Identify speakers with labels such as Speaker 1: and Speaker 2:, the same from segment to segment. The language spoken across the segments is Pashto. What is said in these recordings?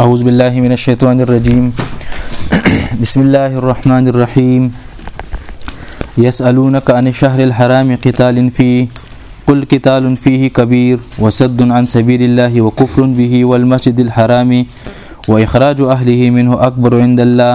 Speaker 1: أعوذ بالله من الشيطان الرجيم بسم الله الرحمن الرحيم يسألونك عن الشهر الحرام قتال فيه قل قتال فيه كبير وسد عن سبيل الله وكفر به والمسجد الحرام وإخراج أهله منه أكبر عند الله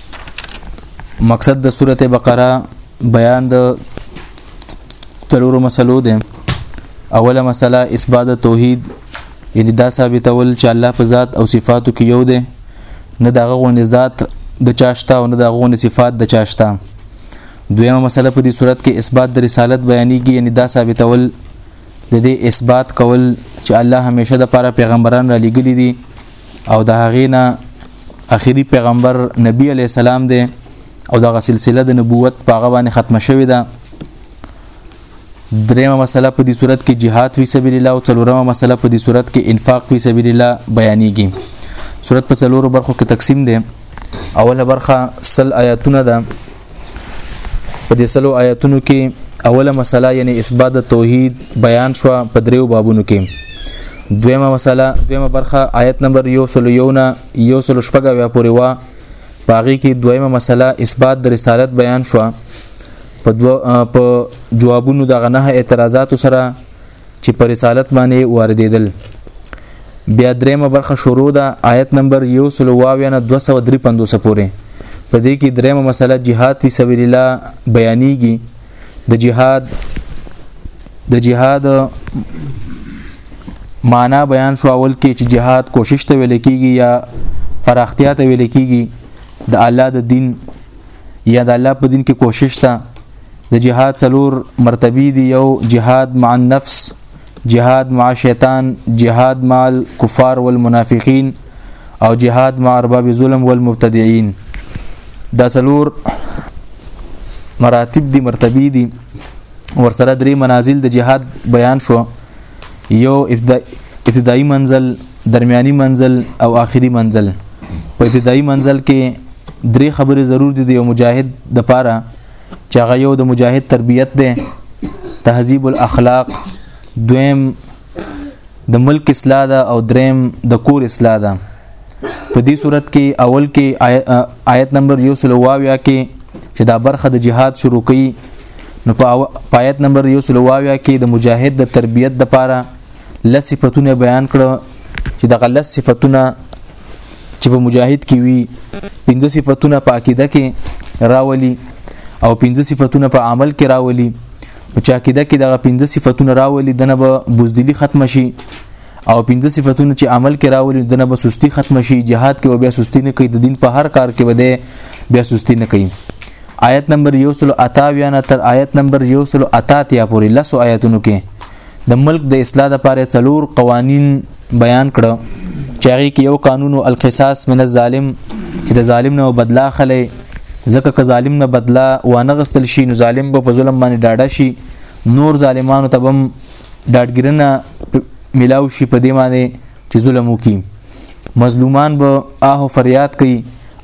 Speaker 1: مقصد د سورته بقره بیان د تلورو مسلو ده اوله مسله اثبات توحید یعنی دا ثابتول چې الله په ذات او صفاتو کې یو دی نه دغه غونې ذات د چاشتا او نه دغه غونې صفات د چاشتا دویمه مسله په دې صورت کې اثبات د رسالت بیانېږي یعنی دا ثابتول د دې اثبات کول چې الله همیشه د پاره پیغمبران را لګلې دي او د هغې نه اخیری پیغمبر نبی علی السلام دی او دغه سلسله د نبوت په هغه باندې ختمه شوې ده دریمه مسله په دې صورت کې جهاد فی سبیل الله او څلورمه مسله په دې صورت کې انفاق فی سبیل الله بیانېږي صورت په څلورو برخو کې تقسیم دی اوله برخه سل آیاتونه ده په دې سلو آیاتونو کې اوله مسله یعنی اثبات د توحید بیان شو په دریو بابونو کې دویمه مسله دویمه برخه آیت نمبر یو سلو یو نه یو سلو شپږه بیا پورې وا پاغي کې دویمه مسله اثبات د رسالت بیان شو په دو په جوابونو دغه نه اعتراضات سره چې پر رسالت باندې واردېدل بیا دریمه برخه شروع ده آیت نمبر 122 نه 253 پورې په دې کې دریمه مسله جهاد فی سبیل الله بیانېږي د جهاد د جهاد معنا بیان شو اول کې چې جهاد کوشش ته ویل کېږي یا فراختیا ته ویل کېږي د الله د دین یا د الله په دین کې کوشش ته د جهاد څلور مرتبه دي یو جهاد مع النفس جهاد مع شیطان جهاد مع الكفار والمنافقین او جهاد مع ارباب ظلم والمبتدعين دا څلور مراتب دي مرتبه دي ورسره درې منازل د جهاد بیان شو یو ابتدایي منزل درمیاني منزل او آخري منزل په ابتدایي منزل کې درې خبرې ضرور دي د یو مجاهد د پاره چې هغه یو د مجاهد تربیت دی تهذیب الاخلاق دویم د ملک اصلاح ده او دریم د کور اصلاح ده په دې صورت کې اول کې آیت نمبر 122 کې چې دا برخه د جهاد شروع کړي نو په آیت نمبر 122 کې د مجاهد د تربیت د پاره لس صفاتونه بیان کړو چې د غلس صفاتونه چې په مجاهد کې وي پنځه صفاتونه په عقیده کې راولي او پنځه صفاتونه په عمل کې راولي او چې عقیده کې دغه پنځه صفاتونه راولي دنه به بوزدلی ختم شي او پنځه صفاتونه چې عمل کې راولي دنه به سستی ختم شي جهاد کې بیا سستی نه کوي د دین په هر کار کې بده بیا سستی نه کوي آیت نمبر یو سلو اتا ویانا تر آیت نمبر یو سلو اتا تیا پوری لسو آیتونو کې د ملک د اصلاح لپاره څلور قوانین بیان کړه چې هغه کې یو قانون او القصاص من الظالم چې د ظالم نه بدلا خلې ځکه که ظالم نه بدلا وانه غستل شي نو ظالم به په ظلم باندې ډاډه شي نور ظالمانو ته بم ډاډګرنه ملاو شي په دې باندې چې ظلم وکي مظلومان به آه فریاد کوي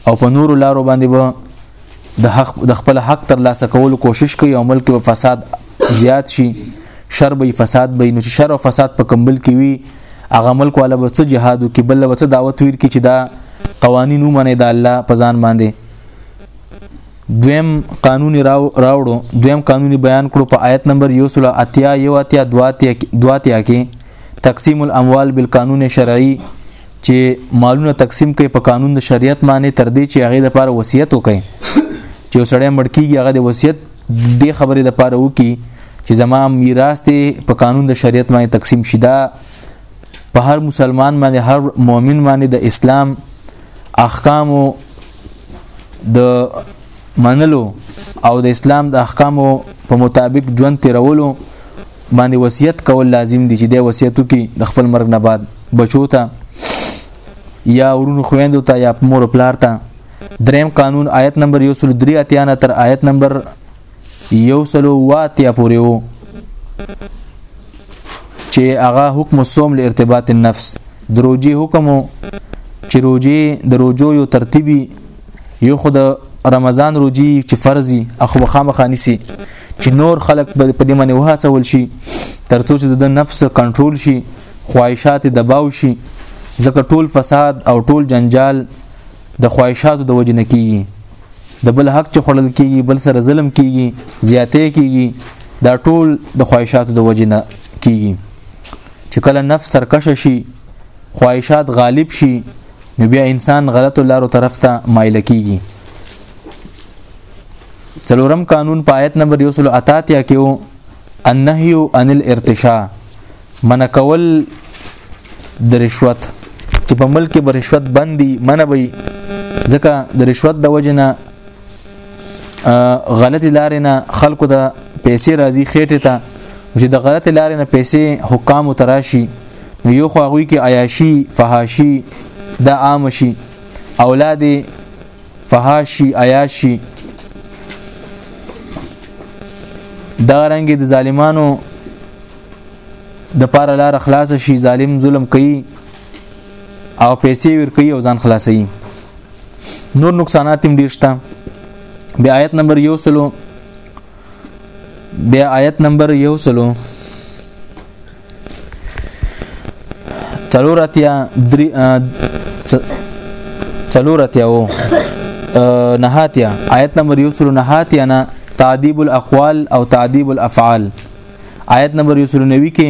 Speaker 1: او په نورو لارو باندې به د حق د خپل حق تر لاسه کولو کوشش کوي او ملک په فساد زیات شي شر به فساد به نو چې شر او فساد په کمبل کې وي هغه ملک والا به څه جهاد وکي بل به څه دعوت ویر کی چې دا قوانینو منې د الله په ځان باندې دویم قانوني راوړو دویم قانوني بیان کړو په آیت نمبر یو سل اتیا یو اتیا دواتیا دواتیا کې تقسیم الاموال بالقانون شرعي چې مالونه تقسیم کوي په قانون د شریعت باندې تر دې چې هغه د پاره وصیت وکړي چې وسړی مړ کیږي هغه د وصیت د خبرې د پاره وکي چې زما میراث ته په قانون د شریعت باندې تقسیم شي دا په هر مسلمان باندې هر مؤمن باندې د اسلام احکام د منلو او د اسلام د احکامو په مطابق ژوند تیرولو باندې وصیت کول لازم دي چې د وصیتو کې د خپل مرګ نه بعد بچو ته یا ورونو خويندو ته یا مور پلار ته دریم قانون آیت نمبر 103 اتیانه تر آیت نمبر 103 واتیا پورې وو چې هغه حکم الصوم لارتباط النفس دروجي حکم چې روجي دروجو یو ترتیبي یو خو د رمضان روجي چې فرضي اخو بخامه خاني سي چې نور خلک په دې باندې وهڅول شي ترڅو چې د نفس کنټرول شي خواهشات دباو شي ځکه ټول فساد او ټول جنجال د خواهشاتو د وجې نه کیږي د بل حق چې خړل کیږي بل سره ظلم کیږي زیاتې کیږي دا ټول د خواهشاتو د وجې نه کیږي چې کله نفس سرکشه شي خواهشات غالب شي نو بیا انسان غلطو لارو طرف ته مایل کیږي څلورم قانون په آیت نمبر 183 کې وو النهي عن الارتشاء من کول د رشوت چې په ملک به رشوت بندي منه وي ځکه د رشوت د وجنه غلطی لارې نه خلکو ته پیسې راځي خېټه ته چې د غلطی لارې نه پیسې حکام تراشي نو یو خو هغه کې عیاشي فحاشي د عام شي اولاد فحاشي عیاشي دا رنګ د ظالمانو د پاره لار خلاص شي ظالم ظلم کوي او پیسې ور کوي او ځان خلاصوي نور نقصانات هم ډیر شته بیا آیت نمبر یو سلو بیا آیت نمبر یو سلو څلور اتیا درې څلور اتیا وو نهاتیا آیت نمبر یو سلو نهاتیا نه تعذیب الاقوال او تعذیب الافعال آیت نمبر یو سلو نوي کې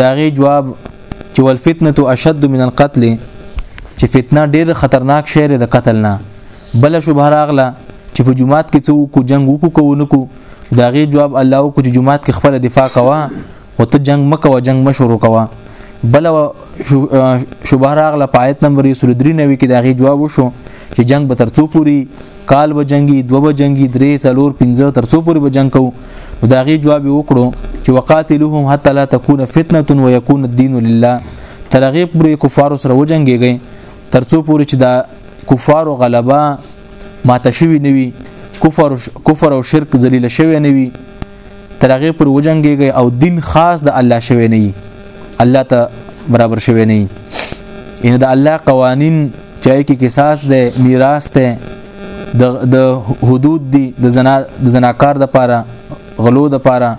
Speaker 1: دا غي جواب چې ول فتنه اشد من القتل چې فتنه ډیر خطرناک شی دی د قتل نه بل شوبه راغله چې په جمعات کې څو کو جنگ وکړو کو نه کو دا غي جواب الله کو چې جمعات کې خپل دفاع کوا خو ته جنگ مکو جنگ مشورو کوا بل شوبه راغله پایت نمبر 193 کې دا غي جواب وشو چې جنگ به ترڅو پوری کال به جنگي دو به جنگي درې څلور پنځه تر څو پورې به جنگ کوو نو دا غي جواب وکړو چې وقاتلهم حتى لا تكون فتنه ويكون الدين لله تر هغه پورې کفار سره وجنګيږي تر څو پورې چې دا کفار او غلبه ماته شوی نوي کفر کفر او شرک ذلیل شوی نوي تر هغه پر وجنګيږي او دین خاص د الله شوی نه الله ته برابر شوی نه ان د الله قوانین چای کې قصاص ده میراث ده د د حدود دي د زنا د زناکار د پاره غلو د پاره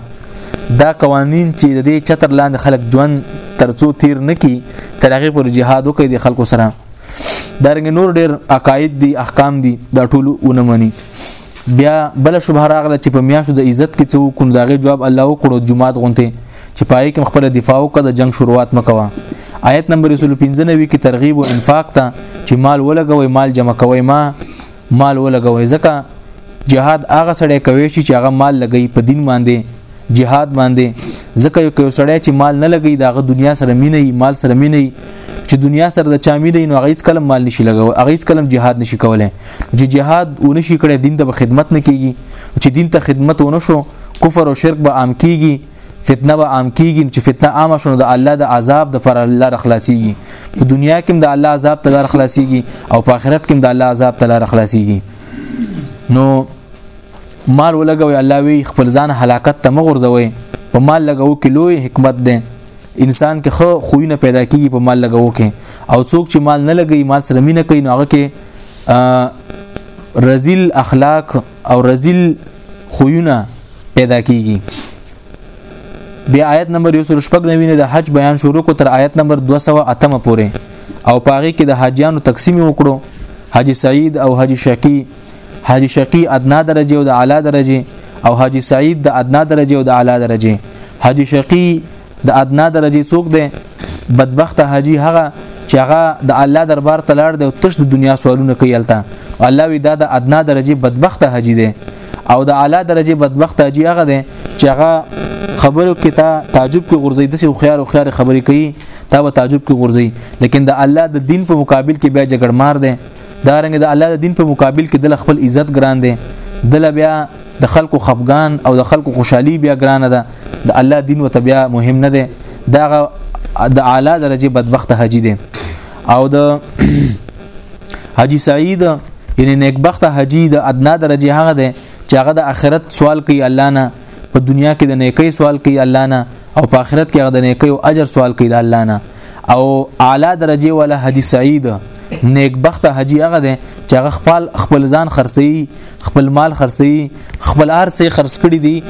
Speaker 1: دا قوانین چې د دې چتر لاندې خلک ژوند ترڅو تیر نکي تر هغه پر جهاد وکړي د خلکو سره دا رنګ نور ډیر عقاید دي احکام دي دا ټول ونمني بیا بل شبهه راغله چې په میاشو د عزت کې څو کوم داغه جواب الله وکړو جمعات غونته چې پای کې خپل دفاع وکړه د جنگ شروعات مکوا آیت نمبر 115 کې ترغیب او انفاق ته چې مال ولګوي مال جمع کوي ما مال ولګوي ځکه جهاد هغه سړی کوي چې هغه مال لګي په دین باندې جهاد باندې ځکه یو یو سړی چې مال نه لګي داغه دنیا سره مینه ای مال سره مینه ای چې دنیا سره د چا مینه نو هغه هیڅ کلم مال نشي لګاو هغه هیڅ کلم jihad نشي کولای چې jihad ونه شي کړی دین ته خدمت نه کیږي چې دین ته خدمت ونه شو کفر او شرک به عام کیږي فتنه به عام کیږي چې فتنه عام شونه د الله د عذاب د پر الله رخلاصيږي په دنیا کې د الله عذاب ته رخلاصيږي او په آخرت کې د الله عذاب ته رخلاصيږي نو مال ولګوي الله وی خپل ځان هلاکت ته مغورځوي په مال لګو کې لوی حکمت ده انسان کې خو خوینه پیدا کیږي په مال لګو کې او څوک چې مال نه لګي مال سره مینه کوي نو هغه کې رزیل اخلاق او رزیل خوینه پیدا کیږي بیا آیت نمبر 199 د حج بیان شروع کو تر آیت نمبر 208 پورې او پاغي کې د حاجیانو تقسیم وکړو حاجی سعید او حاجی شکی حاجی شقی ادنا درجه او د اعلی درجه او حاجی سعید د ادنا درجه او د اعلی درجه حاجی شقی د ادنا درجه څوک دی بدبخت حاجی هغه چې هغه د الله دربار ته لاړ دی او تش د دنیا سوالونه کوي الته الله وی دا د ادنا درجه بدبخت حاجی دی او د اعلی درجه بدبخت حاجی هغه دی چې هغه خبرو کې تا تعجب کې غورځي د سې خيار او خيار خبرې کوي تا به تعجب کې غورځي لیکن د الله د دین په مقابل کې بیا جګړمار دی دا رنګ د الله د دین په مقابل کې د خپل عزت ګران دی دله بیا د خلکو خفغان او د خلکو خوشحالي بیا ګرانه ده د الله دین وته بیا مهم نه دی دا د اعلی درجه بدبخت حاجی دی او د حاجی سعید یعنی نیکبخت حاجی د ادنا درجه هغه دی چې هغه د آخرت سوال کوي الله نه په دنیا کې د نیکی سوال کوي الله نه او په آخرت کې هغه د نیکی او اجر سوال کوي د الله نه او اعلی درجه ولا حدیث سعید نیک بخت حجی هغه ده چې هغه خپل خپل ځان خرڅي خپل مال خرڅي خپل ارث خرڅ کړي دي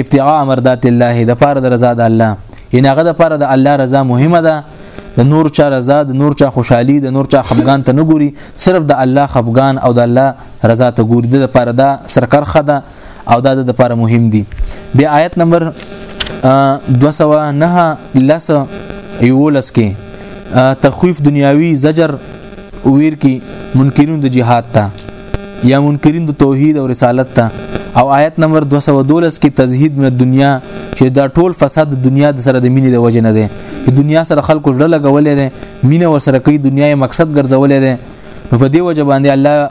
Speaker 1: ابتغاء مرضات الله د پاره د رضا د الله ان هغه د پاره د الله رضا مهمه ده د نور چا رضا د نور چا خوشحالي د نور چا خفغان ته نه ګوري صرف د الله خفغان او د الله رضا ته ګوري د پاره دا سرکرخه ده او دا د لپاره مهم دي بیا آیت نمبر 209 لس یولس کې تخویف دنیاوی زجر ویر کې منکرین د جهاد ته یا منکرین د توحید او رسالت ته او آیت نمبر 212 کې تزهید من دنیا چې دا ټول فساد د دنیا د سره د مینې د وجه نه دی چې دنیا سره خلکو ژړه لګولې ده مینه وسره کوي دنیا یې مقصد ګرځولې ده نو په دې وجه باندې الله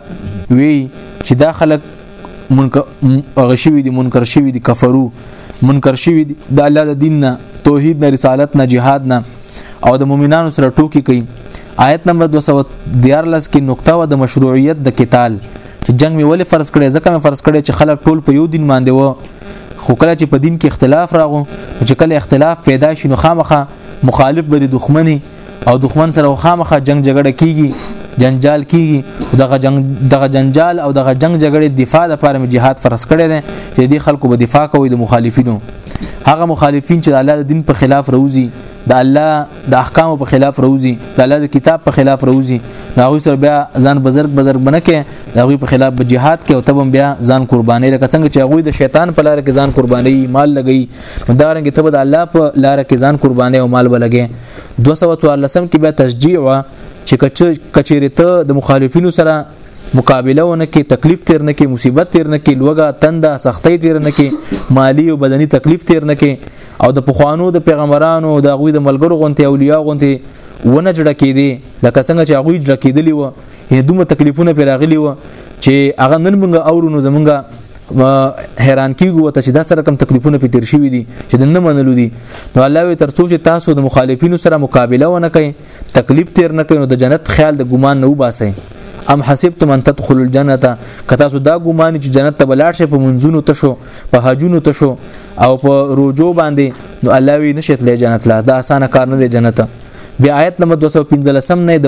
Speaker 1: وی چې دا خلک منکر هغه شوی دي منکر شوی دي کفرو منکر شوی دي د الله د دین نه توحید نه رسالت نه جهاد نه او د مؤمنانو سره ټوکی کوي آیت نمبر 214 کې نقطه و د مشروعیت د قتال چې جنگ می ولې فرض کړي ځکه می فرض کړي چې خلک ټول په یو دین باندې و خو کله چې په دین کې اختلاف راغو چې کله اختلاف پیدا شي نو خامخه مخالف به د دښمنی او دښمن سره خامخه جنگ جګړه کیږي جنجال کیږي دغه جنگ دغه جنجال او دغه جنگ جګړه دفاع لپاره مې jihad فرض کړی دی چې دې خلکو به دفاع کوي د مخالفینو هغه مخالفین چې د الله د دین په خلاف روزي د الله د احکامو په خلاف روزي د الله د کتاب په خلاف روزي ناوی سره بیا ځان بزرګ بزرګ بنکه دغه په خلاف به jihad کې او تبم بیا ځان قرباني لکه څنګه چې هغه د شیطان په لار کې ځان قرباني مال لګي نو دا رنګ ته به د الله په لار کې ځان قربانې او مال بلګې 214 کې بیا تشجیع وا چې کچېرې ته د مخالفینو سره مقابله ونه کې تکلیف تیر نه کې مصیبت تیر نه کې لوګه تنده سختۍ تیر نه کې مالی او بدني تکلیف تیر نه کې او د پخوانو د پیغمبرانو د غوی د ملګرو غونته اولیاء غونته ونه جوړ کېدی لکه څنګه چې هغه جوړ کېدلی و یې دومره تکلیفونه پیراغلی و چې هغه نن موږ اورونو زمونږ حیران کیږو ته چې دا سره کم تکلیفونه په تیر شوی دي چې د نه منلو دي نو الله وی ترڅو چې تاسو د مخالفینو سره مقابله ونه کړئ تکلیف تیر نه کړئ نو د جنت خیال د ګمان نه وباسئ ام حسبتم ان تدخلوا الجنه که تاسو دا ګمان چې جنت ته بلاړ شئ په منځونو تشو په حجونو تشو او په روجو باندې نو الله وی نشیت له جنت لا دا اسانه کار نه دی جنت بیا آیت نمبر 215 نه د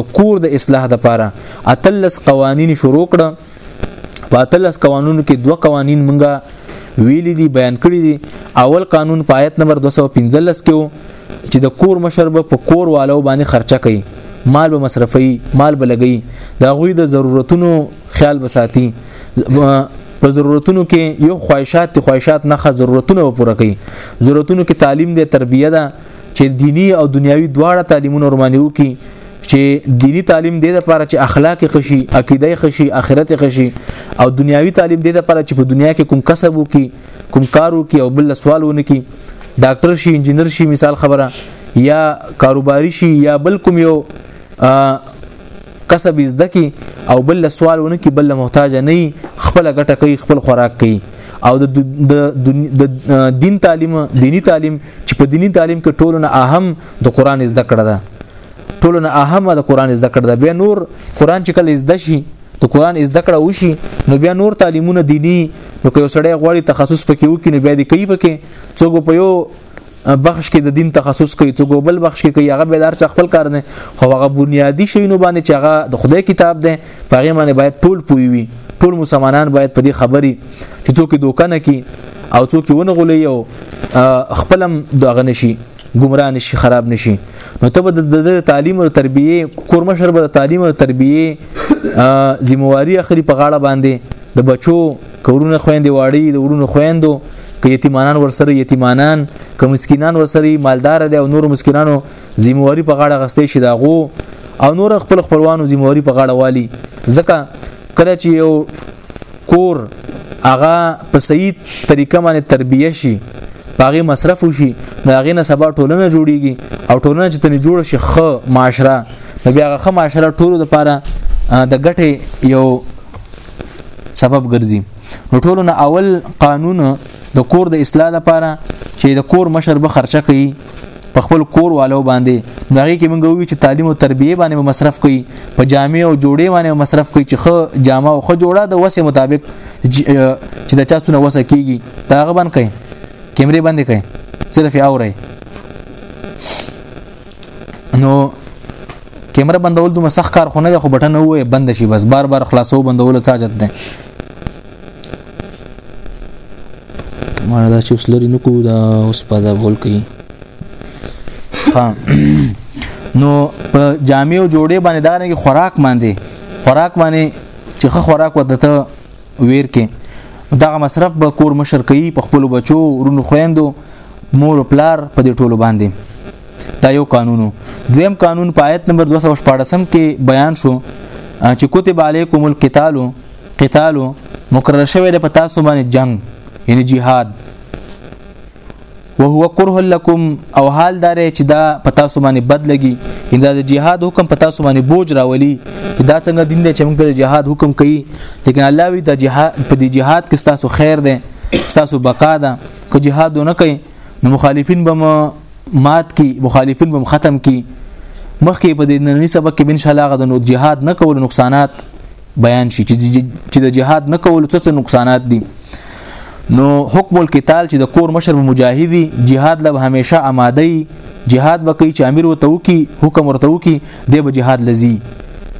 Speaker 1: د کور د اصلاح د پاره اتلس قوانین شروع کړه په اتلس قانون کې دوه قوانین مونږه ویلي دي بیان کړی دي اول قانون په آیت نمبر 215 کې وو چې د کور مشر به په کور والو باندې خرچه کوي مال به مصرفي مال به لګي دا غوي د ضرورتونو خیال بساتي په ضرورتونو کې یو خواهشات دي خواهشات نه خه ضرورتونه پوره کوي ضرورتونو کې تعلیم دي تربیه ده چې دینی او دنیوي دواړه تعلیمونه ورمانه وکي چې دینی تعلیم دې لپاره چې اخلاق خشي عقیده خشي اخرت خشي او دنیوي تعلیم دې لپاره چې په دنیا کې کوم کسب وکي کوم کار وکي او بل سوال ونکي ډاکټر شي انجنیر شي مثال خبره یا کاروباري شي یا بل کوم یو کسب زده کی او بل سوال ونه کی بل محتاج نه خپل ګټه کوي خپل خوراک کوي او د دین تعلیم دینی تعلیم چې په دینی تعلیم کې ټولنه اهم د قران زده کړه ده ټولنه اهم د قران زده کړه ده بیا نور قران چې کله زده شي د قران زده کړه وشي نو بیا نور تعلیمونه دینی نو که یو سړی غواړي تخصص پکې وکړي نو بیا دې کوي پکې څوک په یو بخش کې د دین تخصص کوي څوک بل بخش کې کوي هغه بیدار چې خپل کار نه خو هغه بنیادی شي نو باندې چې هغه د خدای کتاب دی په هغه باندې باید ټول پوي وي ټول مسلمانان باید په دې خبري چې څوک دوکه نه کوي او څوک ونه غولي او خپلم دغه نشي گمراه نشي خراب نشي نو ته د تعلیم او تربیه کورمه شر به تعلیم او تربیه ذمہواری اخلي په غاړه باندې د بچو کورونه خويندې واړي د ورونو خويندو که یتیمانان ورسره یتیمانان که مسکینان ورسره مالدار دي او نور مسکینانو ذمہواری په غاړه غستې شي داغو او نور خپل خپلوانو ذمہواری په غاړه والی ځکه کله چې یو کور هغه په صحیح طریقه باندې تربیه شي پاغه مصرف وشي نو هغه نه سبا ټولنه جوړیږي او ټولنه چې تنه جوړ شي خ معاشره نو بیا هغه معاشره ټولو لپاره د ګټه یو سبب ګرځي نو ټولو نه اول قانون د کور د اصلاح لپاره چې د کور مشر به خرچه کوي په خپل کور والو باندې نو هغه کې موږ وی چې تعلیم او تربیه باندې مصرف کوي په جامع او جوړې باندې مصرف کوي چې خو جامع او خو جوړه د وسه مطابق چې د چا څونه وسه کیږي دا غبن کوي کیمرې باندې کوي صرف اوري نو کیمره بندول دومره سخت کار خو نه دی خو بټن وې بند شي بس بار بار خلاصو بندول څه جد ده مړه دا چې اوس لري نو کو دا اوس په دا بول کوي ها نو په جامع او جوړې باندې دا نه خوراک باندې خوراک باندې چې خوراک ودته ویر کې دغه مصرف به کور مشر کوي په خپل بچو ورونو خويندو مور پلار په دې ټولو باندې دا یو قانونو دویم قانون په آیت نمبر 214 کې بیان شو چې کتب علیکم القتال قتال مقرر شوی د پتا سو باندې جنگ یعنی جهاد وهو كره لكم او حال دار چې دا پتا سو باندې بد لګي ان دا د جهاد حکم پتا سو باندې بوج راولي دا څنګه دین دی چې موږ د جهاد حکم کوي لیکن الله وی د جهاد په دې جهاد کې تاسو خیر دی تاسو بقا ده که جهاد نه کوي نو مخالفین به مات کی مخالفین به ختم کی مخکې په دې نننی سبق کې ان شاء الله غو جهاد نه کول نقصانات بیان شي چې د جهاد نه کول څه نقصانات دي نو حکم القتال چې د کور مشر مجاهدي جهاد له همیشه آماده وي جهاد وکي چې امیر وته وکي حکم ورته وکي د به جهاد لذي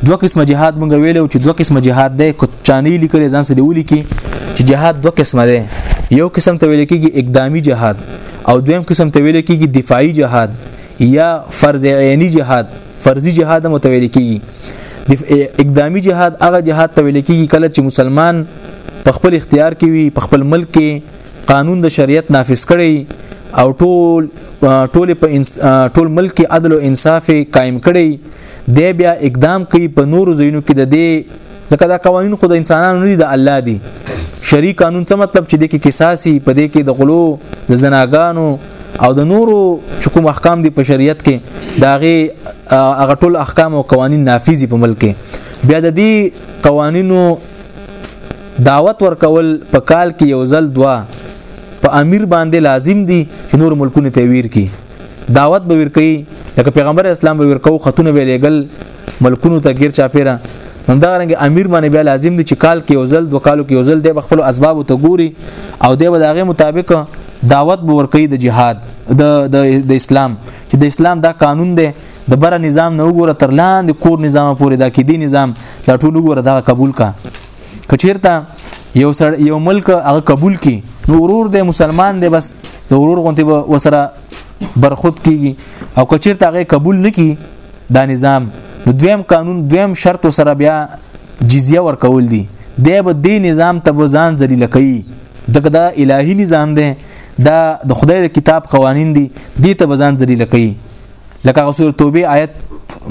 Speaker 1: دوه قسمه جهاد مونږ ویلو چې دوه قسمه جهاد ده کو چانی لیکل ځان سره ولي کې چې جهاد دوه قسمه ده یو قسم ته ویل کېږي اقدامي جهاد او دویم قسم ته ویل کېږي دفاعي جهاد یا فرض عینی جهاد فرضي جهاد هم ته ویل کیږي د اقدامي جهاد هغه جهاد ته ویل کیږي کله چې مسلمان په خپل اختیار کې وي په خپل ملک کې قانون د شریعت نافذ کړي او ټول ټول په انس... ټول ملک کې عدل او انصاف قائم کړي دی بیا اقدام کوي په نورو ځایونو کې د دې ځکه دا قوانین خو د انسانانو نه دي د الله دي شری قانون څه مطلب چې د کې قصاصي په دې کې د غلو د زناګانو او د نورو چکم احکام دي په شریعت کې داغه هغه ټول احکام او قوانین نافذي په ملک کې بیا د دې قوانینو دعوت ورکول په کال کې یو ځل دوا په امیر باندې لازم دي چې نور ملکونه تویر کړي دعوت به ورکي لکه پیغمبر اسلام به ورکو خاتون به لېګل ملکونو ته غیر چاپیرا نو دا رنګ امیر باندې بیا لازم دي چې کال کې یو ځل دوه کالو کې یو ځل دی خپل اسباب ته ګوري او دی به دغه مطابق دعوت به ورکړي د جهاد د د اسلام چې د اسلام دا قانون دی د بره نظام نه وګوره تر لاندې کور نظام پورې دا کې دی نظام دا ټول وګوره دا قبول کا کچیرته یو سر یو ملک هغه قبول کی نو ورور دی مسلمان دی بس د ورور غونتی به وسره برخود کیږي او کچیرته هغه قبول نکی دا نظام نو دویم قانون دویم شرط سره بیا جزیه ورکول دي دی به دې نظام ته به ځان ذلیل کوي ځکه دا الهي نظام دی دا د خدای د کتاب قوانین دي دې ته به ځان ذلیل کوي لکه هغه سورې توبې آیت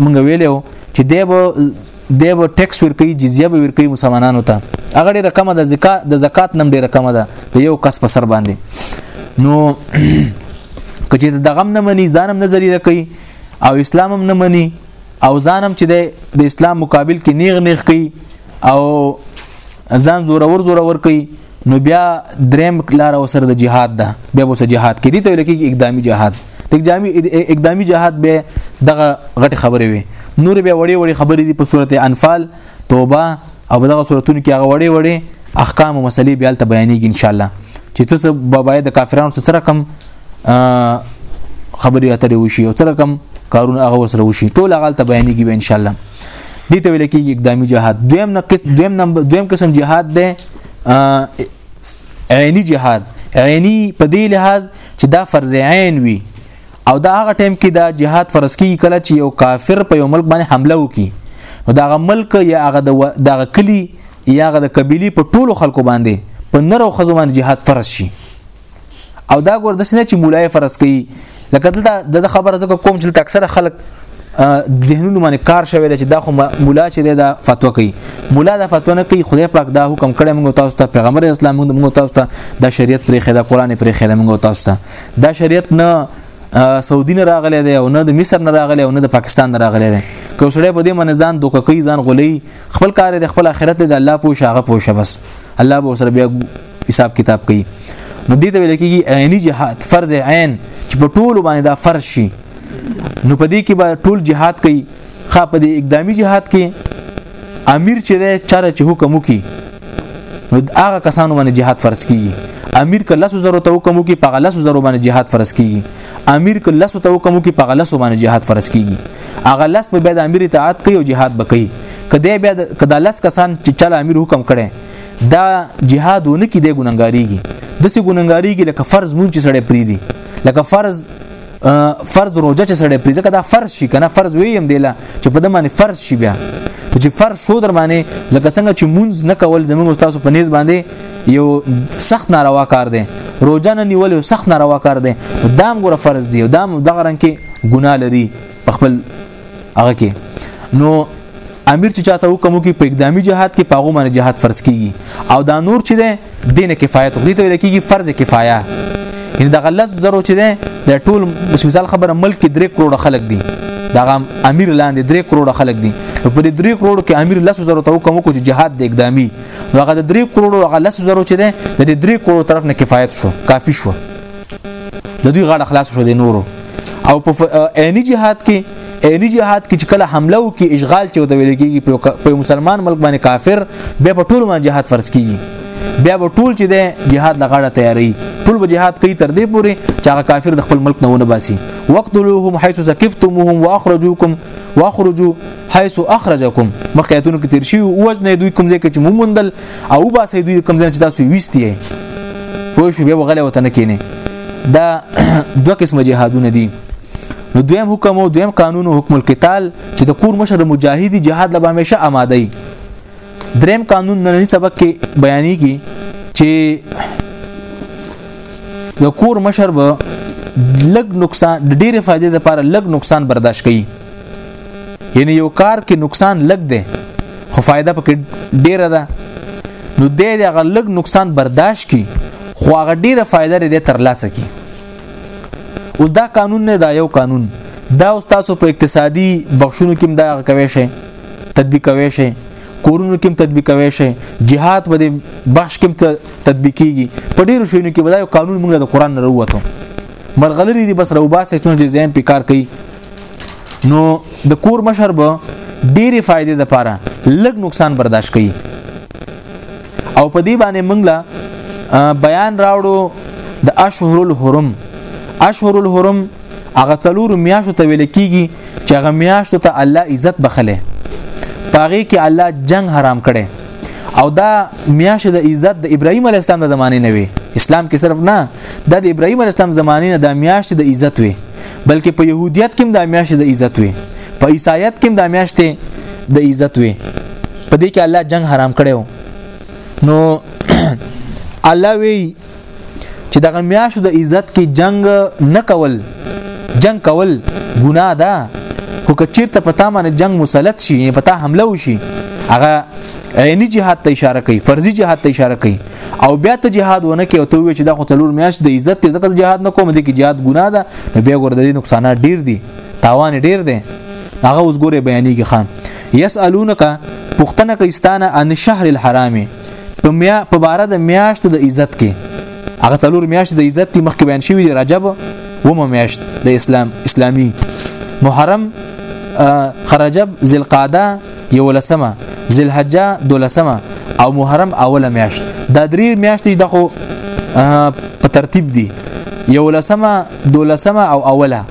Speaker 1: مونږ ویلو چې دی به دی به ټیکس ورکوي جزیه به ورکوي مسلمانانو ته هغه ډېره کمه د زکات د زکات نم ډېره کمه ده د یو کس په سر باندې نو کچې د غم نه مني ځانم نه ذلیل کوي او اسلام هم نه مني او ځانم چې د اسلام مقابل کې نیغ نیغ کوي او ځان زورور زورور کوي نو بیا دریم لار او سره د جهاد ده بیا وسه جهاد کې دي ته لکه اقدامي جهاد اقدامي اقدامي جهاد به دغه غټ خبره وي نور به وړي وړي خبرې دي په سورته انفال توبه او دغه سورتونو کې هغه وړي وړي احکام او مسلې بیا ته بیانېږي ان شاء الله چې څه باید د کافرانو سره کم خبرې اترې وشي او سره کم کارونه هغه سره وشي ټول هغه ته بیانېږي ان شاء الله دي ته ویل کېږي اقدامي جهاد دویم نقص دویم نمبر دویم قسم جهاد ده عینی جهاد عینی په دې لحاظ چې دا فرض عین وي او دا هغه ټیم کې دا جهاد فرض کیږي کله چې یو کافر په یو ملک باندې حمله وکړي نو دا هغه ملک یا هغه د هغه کلی یا هغه د قبيله په ټولو خلکو باندې په نر او خزو باندې جهاد فرض شي او دا ګور د سینه چې مولای فرض کوي لکه دلته د خبره زکه کوم چې اکثره خلک ذهنونو باندې کار شوی چې دا خو مولا چې دا فتوا کوي مولا دا فتوا نه کوي خدای پاک دا حکم کړی موږ تاسو ته پیغمبر اسلام موږ تاسو ته دا شریعت پرې خدا قران پرې خدا موږ تاسو ته دا شریعت نه سعودي نه راغلی دی او نه د مصر نه راغلی او نه د پاکستان نه راغلی دی که سړی په دې باندې ځان دوکه کوي ځان غولي خپل کار د خپل آخرت د الله پوښه هغه پوښه بس الله به سره بیا حساب کتاب کوي نو دې ته ویل کېږي عیني جهاد فرض عین چې په ټولو باندې دا فرض شي نو په دې کې به ټول جهاد کوي خا په دې اقدامي جهاد کې امیر چې ده چاره چې حکم وکي نو هغه کسانو باندې جهاد فرض کیږي امیر که لاسو زرو ته حکم وکي په لاسو زرو باندې جهاد فرض کیږي امیر که لاسو ته حکم وکي په لاسو باندې جهاد فرض کیږي هغه لاس به بیا د امیر اطاعت کوي او جهاد به کوي کله بیا کله لاس کسان چې چل امیر حکم کړي دا جهاد ونه کې دی ګننګاریږي د سې ګننګاریږي لکه فرض مونږ چې سړی پری دی لکه فرض فرض روزه چې سړی پری ځکه دا فرض شي کنه فرض ویم دی لا چې په دمانه فرض شي بیا چې فرض شو در باندې لکه څنګه چې مونږ نه کول زموږ استاد په نيز باندې یو سخت ناروا کار دی روزه نه نیول یو سخت ناروا کار دی دام ګره فرض دی دام دغه رنګ کې ګناه لري په خپل هغه کې نو امیر چې چاته حکم کوي په اقدامي جهاد کې پاغو باندې جهاد فرض کیږي او دا نور چې ده دینه کفایت دي ته ویل کیږي فرض کفایه یعنی د غلط زرو چې ده د ټول مثال خبره ملک کې 3 کروڑ خلک دي دا امیر لاندې 3 کروڑ خلک دي په دې 3 کروڑ کې امیر لس زرو ته حکم کوي جهاد د اقدامي نو هغه د 3 کروڑ او هغه لس زرو چې ده د 3 کروڑ طرف نه کفایت شو کافی شو د دوی غاړه خلاص شو د نورو او په عیني جهاد کې عیني جهاد کې چې کله حمله وکي اشغال چې د ویل کېږي په مسلمان ملک باندې کافر بیا په ټول باندې جهاد فرض کیږي بیا به ټول چې د جهاد لغړه تیاری ټول به جهاد کوي تر دې پوري چې هغه کافر د خپل ملک نه ونه باسي وقتلوهم حيث سكفتموهم واخرجوكم واخرجوا حيث اخرجكم مخکاتونو کې تیر شي او وزن دوی کوم ځای کې چې مومندل او باسي دوی کوم ځای چې تاسو ویستي پوه شو بیا وغله وته نه کینه دا دوه قسمه جهادونه دي نو دویم حکم او دویم قانون او حکم القتال چې د کور مشر مجاهدی جهاد لپاره همیشه آماده وي دریم قانون نننی سبق کې بیانېږي چې د کور مشر به لګ نقصان د ډېر فائدې لپاره لګ نقصان برداشت کوي یعنی یو کار کې نقصان لګ دی خو فائدہ پکې ډیره ده نو د دې هغه لګ نقصان برداشت کی خو هغه ډیره فائدہ لري تر لاسه کی اوس دا قانون نه دا یو قانون دا اوس تاسو په اقتصادي بخښونو کې دا کوي شي تطبیق کوي شي کورونو کې تطبیق کوي شي جهاد په دې بخش کې تطبیق کیږي په ډیرو شوینو کې بدایو قانون موږ د قران نه وروته مرغلری دي بس روباسه چې ځین په کار کوي نو د کور مشر به ډېری فائدې د پاره لږ نقصان برداشت کړي او په دې باندې موږ لا بیان راوړو د اشهر الحرم اشهر الحرم هغه څلور میاشتو ته ویل کیږي چې هغه میاشتو ته الله عزت بخله پاغي کې الله جنگ حرام کړي او دا میاشه د عزت د ابراهيم عليه السلام د زمانه نه وي اسلام کې صرف نه د ابراهيم عليه السلام زمانه نه د میاشه د عزت وي بلکې په يهوديت کې د میاشت د عزت وي په عیسایت کې د میاشت د عزت وي په دې کې الله جنگ حرام کړو نو الله وی چې دغه میاشت د عزت کې جنگ نه کول جنگ کول ګناه ده خو که چیرته پتا باندې جنگ مسلط شي پتا حمله وشي هغه عینی جهاد ته اشاره کوي فرضي جهاد ته اشاره کوي او بیا ته جهاد ونه کې او ته وی چې دا خو تلور میاش د عزت ته ځکه جهاد نه کوم دي کې جهاد ګناه ده نو بیا ګور د دې نقصانات ډیر دي تاوان ډیر دي هغه اوس ګوره بیانېږي خان یسالونک پښتنه کستانه ان شهر الحرام په میا په بار د میاشتو د عزت کې هغه څلور میاشت د عزت مخکې بیان شوی دی رجب ومه میاشت د اسلام اسلامی محرم خرجب ذلقاده یولسمه ذلحجه دولسمه او محرم اوله میاشت دا درې میاشتې د خو په ترتیب دي یولسمه دولسمه او اوله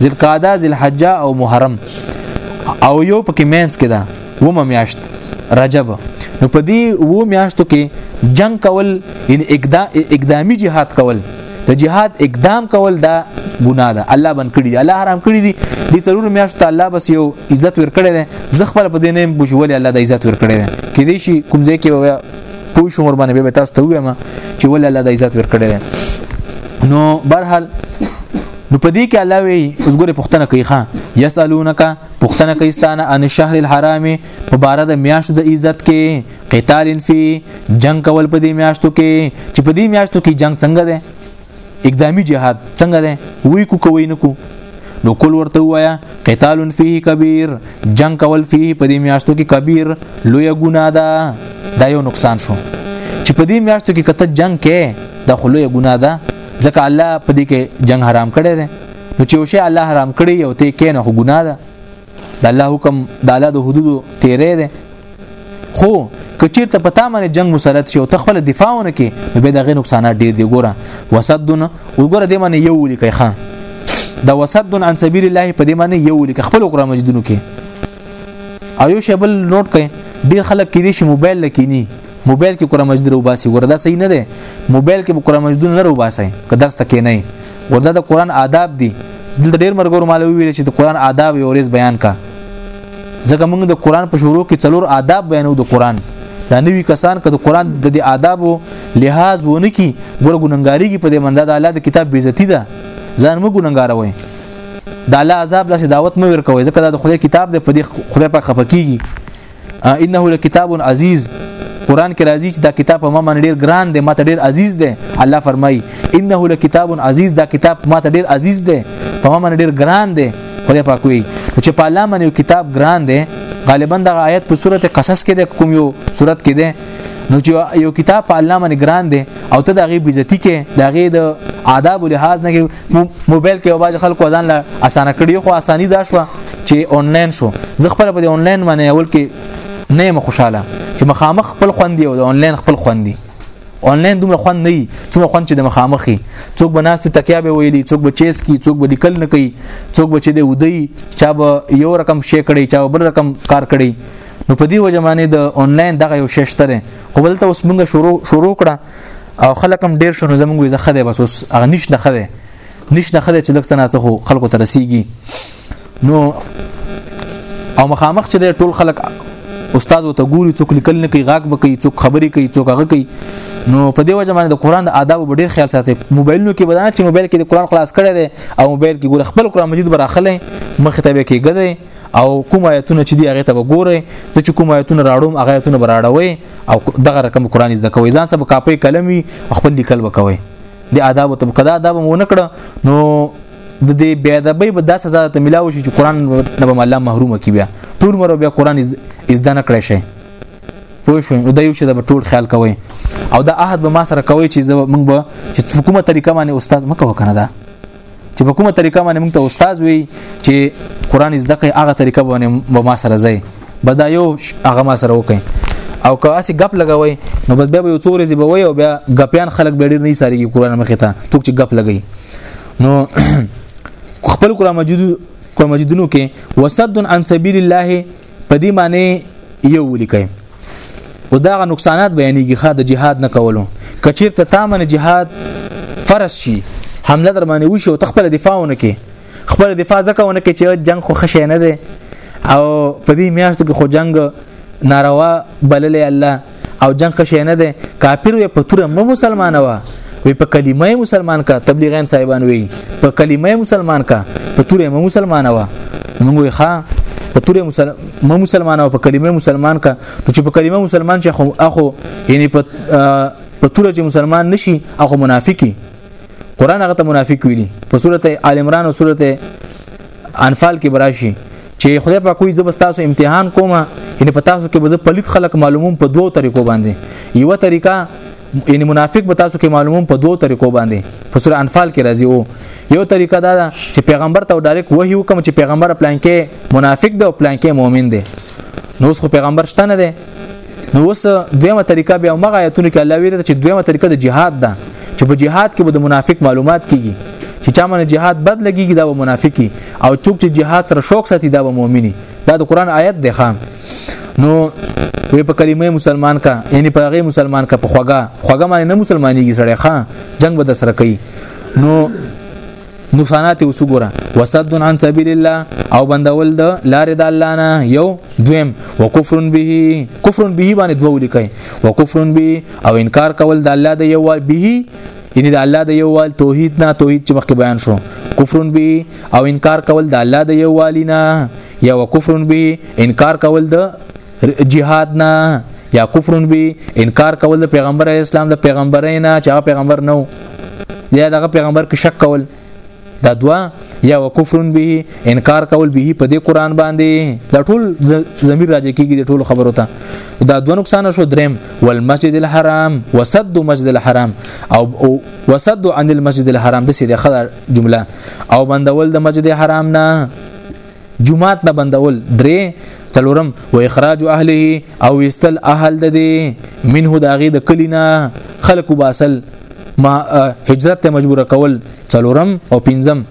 Speaker 1: ذلقعده ذلحجه او محرم او یو پکې مینس کې ده ومه میاشت رجب نو په دې و میاشتو کې جنگ کول ان اقدامي جهاد کول د جهاد اقدام کول دا ګناه ده الله بن کړی دی الله حرام کړی دی د ضرور میاشت الله بس یو عزت ور کړی دی زه خپل په دې نه بوجول الله د عزت ور کړی دی کې دې شي کوم ځای کې پوه شو ور باندې به تاسو ته وایم چې ول الله د عزت ور کړی دی نو برحال نو په دې کې الله وی اوس ګوره پښتنه کوي ښا یسالونک پښتنه کوي ستانه ان شهر الحرام په بار د میاشت د عزت کې قتال فی جنگ کول په دې میاشتو کې چې په دې میاشتو کې جنگ څنګه ده اقدامی جهاد څنګه ده وی کو کوي نکو نو کول ورته وایا قتال فيه کبیر جنگ کول فيه په دې میاشتو کې کبیر لوی ګناه ده دا یو نقصان شو چې په دې میاشتو کې کته جنگ کې د خلوی ګناه ده ځکه الله په دې کې جنگ حرام کړی دی نو چې وشه الله حرام کړی یو ته کې نه ګناه ده د الله حکم د الله د حدودو تیرې ده خو کچیر ته پتا باندې جنگ مسلط شي او تخپل دفاعونه کې به دغه نقصانات ډیر دي ګوره وسدن وګوره دې باندې یو لیکي خان دا وسدن عن سبیل الله په دې باندې یو لیکي خپل قرآن مجدونو کې او یو شبل نوٹ کړي ډیر خلک کې دي چې موبایل لکینی موبایل کې قرآن مجدور وباسي ګوره دا صحیح نه ده موبایل کې قرآن مجدور نه وباسي که درس تکې نه وردا د قران آداب دي دلته ډیر مرګور مال ویل چې د قران آداب یو ریز بیان کا ځکه موږ د قران په شروع کې څلور آداب بیانو د قران دا نوی کسان که د قران د دې آدابو لحاظ ونه کی ګور ګننګاری کې په دې منده د الله د کتاب بیزتی ده ځان مو ګننګاروي د الله عذاب لاسه دعوت مې ورکوي ځکه دا د خدای کتاب دی په دې خدای په خپکیږي انه لکتاب عزیز قران کې راځي چې دا کتاب په ما باندې ډیر ګران دی ماته ډیر عزیز دی الله فرمایي انه لکتاب عزیز دا کتاب ماته ډیر عزیز دی په ما باندې ډیر ګران دی خدای پاک وي چې په الله باندې کتاب ګران دی غالبا دا آیت په سورته قصص کې د کوم یو صورت کې دی نو چې یو کتاب په الله باندې ګران دی او ته د غي بیزتی کې د غي د آداب او لحاظ نه کې موبایل کې واځ خلکو ځان له اسانه کړی خو اسانی دا شو چې آنلاین شو زه خپل په آنلاین باندې اول کې نه یم خوشاله چې مخامخ خپل خوندي او د آنلاین خپل خوندي آنلاین دومره خوند نه وي څومره خوند چې د مخامخي څوک به ناست تکیا به ویلي څوک به چیس کی څوک به لیکل نه کوي څوک به چې د ودی چا به یو رقم شي کړي چا بل رقم کار کړي نو په دې وجه باندې د آنلاین دغه یو شش تره خو بلته اوس موږ شروع شروع کړه او خلک هم ډیر شنو زموږ ویزه خده بس اوس هغه نشته خده نشته خده چې لکه څنګه څه خلکو ته رسیږي نو او مخامخ چې ټول خلک استاد وته ګوري څوک لیکل نه کوي غاک بکي څوک خبري کوي څوک هغه کوي نو په دې وجه باندې د قران د آداب ډیر خیال ساتي موبایل نو کې بدانه چې موبایل کې د قران خلاص کړي دي او موبایل کې ګور خپل قران مجید براخله مخ ته به کې ګده او کوم آیتونه چې دی هغه ته وګوره ته چې کوم آیتونه راړوم هغه آیتونه براړوي او دغه رقم قران زده کوي ځان سبا کاپي قلم وي خپل لیکل وکوي د آداب ته قدا آداب مو نه کړ نو د دې بی ادبی به د سزا ته ملاوي شي چې قران نه به الله محروم کی بیا ټول مر بیا قران زده نه کړی شي پوه شو نو دا یو چې د ټول خیال کوي او دا عهد به ما سره کوي چې موږ به چې کومه طریقه باندې استاد مکو کنه دا چې په کومه طریقه باندې موږ ته استاد وي چې قران زده کوي هغه طریقه باندې به ما سره ځي بدایو هغه ما سره وکي او که اسی غپ لګوي نو بس بیا یو څورې به وي او بیا غپیان خلک به ډیر نه ساري قران مخه ته څوک چې غپ لګي نو خپل قران مجید قران مجیدونو کې وسد عن سبیل الله په دې معنی یو ولیکئ او دا نقصانات بیانېږي خا د جهاد نه کولو کچیر ته تامن جهاد فرض شي حمله در باندې وشي او تخپل دفاعونه کې خپل دفاع ځکهونه کې چې جنگ خو خشه نه دی او په دې میاشتو کې خو جنگ ناروا بللې الله او جنگ ښه شي نه دی کافر وي په توره مو مسلمان و وی په کلمه مسلمان کا تبلیغین صاحبان وی په کلمه مسلمان کا په توره مو مسلمان و موږ وی ښا په توره مسلمان مو مسلمان او په کلمه مسلمان کا چې په کلمه مسلمان چې خو اخو یعنی په په توره چې مسلمان نشي اخو منافقي قران هغه ته منافق ویلي په سورته آل عمران او سورته انفال کې براشي چې خدای په کوی زب تاسو امتحان کوم ان په تاسو کې به پلیت خلک معلوموم په دوو طریقو باندې یو طریقه یعنی منافق به تاسو کې معلوموم په دوو طریقو باندې په سوره انفال کې راځي او یو طریقه دا ده چې پیغمبر ته ډایرک وحی وکم چې پیغمبر پلان کې منافق دی او پلان کې مؤمن دی نو اوس خو پیغمبر شته نه دی نو اوس دویمه طریقه بیا مغه آیتونه کې الله ویل چې دویمه طریقه د جهاد ده چې په جهاد کې به د منافق معلومات کیږي چې چا باندې جهاد بد لګيږي دا به منافقي او څوک چې جهاد سره شوق ساتي دا به مؤمني دا د قران آیت دی خام نو وی په کلمه مسلمان کا یعنی په هغه مسلمان کا په خوګه خوګه معنی نه مسلمانېږي سړی ښا جنگ به د سره کوي نو نقصانات اوس ګوره وسد عن سبیل الله او بندول د لارې د الله نه یو دویم وکفر به کفر به باندې دوه لیکي وکفر به او انکار کول د الله د یو به ان د الله د یووال توحید نه توحید چې مخکې بیان شو کفر به او انکار کول د الله د یووالي نه یا وکفر به انکار کول د جهاد نه یا کفرون به انکار کول د پیغمبر اسلام د پیغمبرۍ نه چې هغه پیغمبر نو یا دغه پیغمبر کې شک کول دا دوا یا وکفرون به انکار کول به په دې قران باندې دا ټول زمير راځي کیږي د ټول خبرو ته دا دوه نقصان شو دریم والمسجد الحرام وسد مسجد الحرام او وسد عن المسجد الحرام د سیده خدای جمله او بندول د مسجد حرام نه جمعات نه بندول درې تلورم و اخراج اهله او استل اهل د دې منه داغه د کلینا خلق باسل ما هجرت ته مجبور کول تلورم او پنځم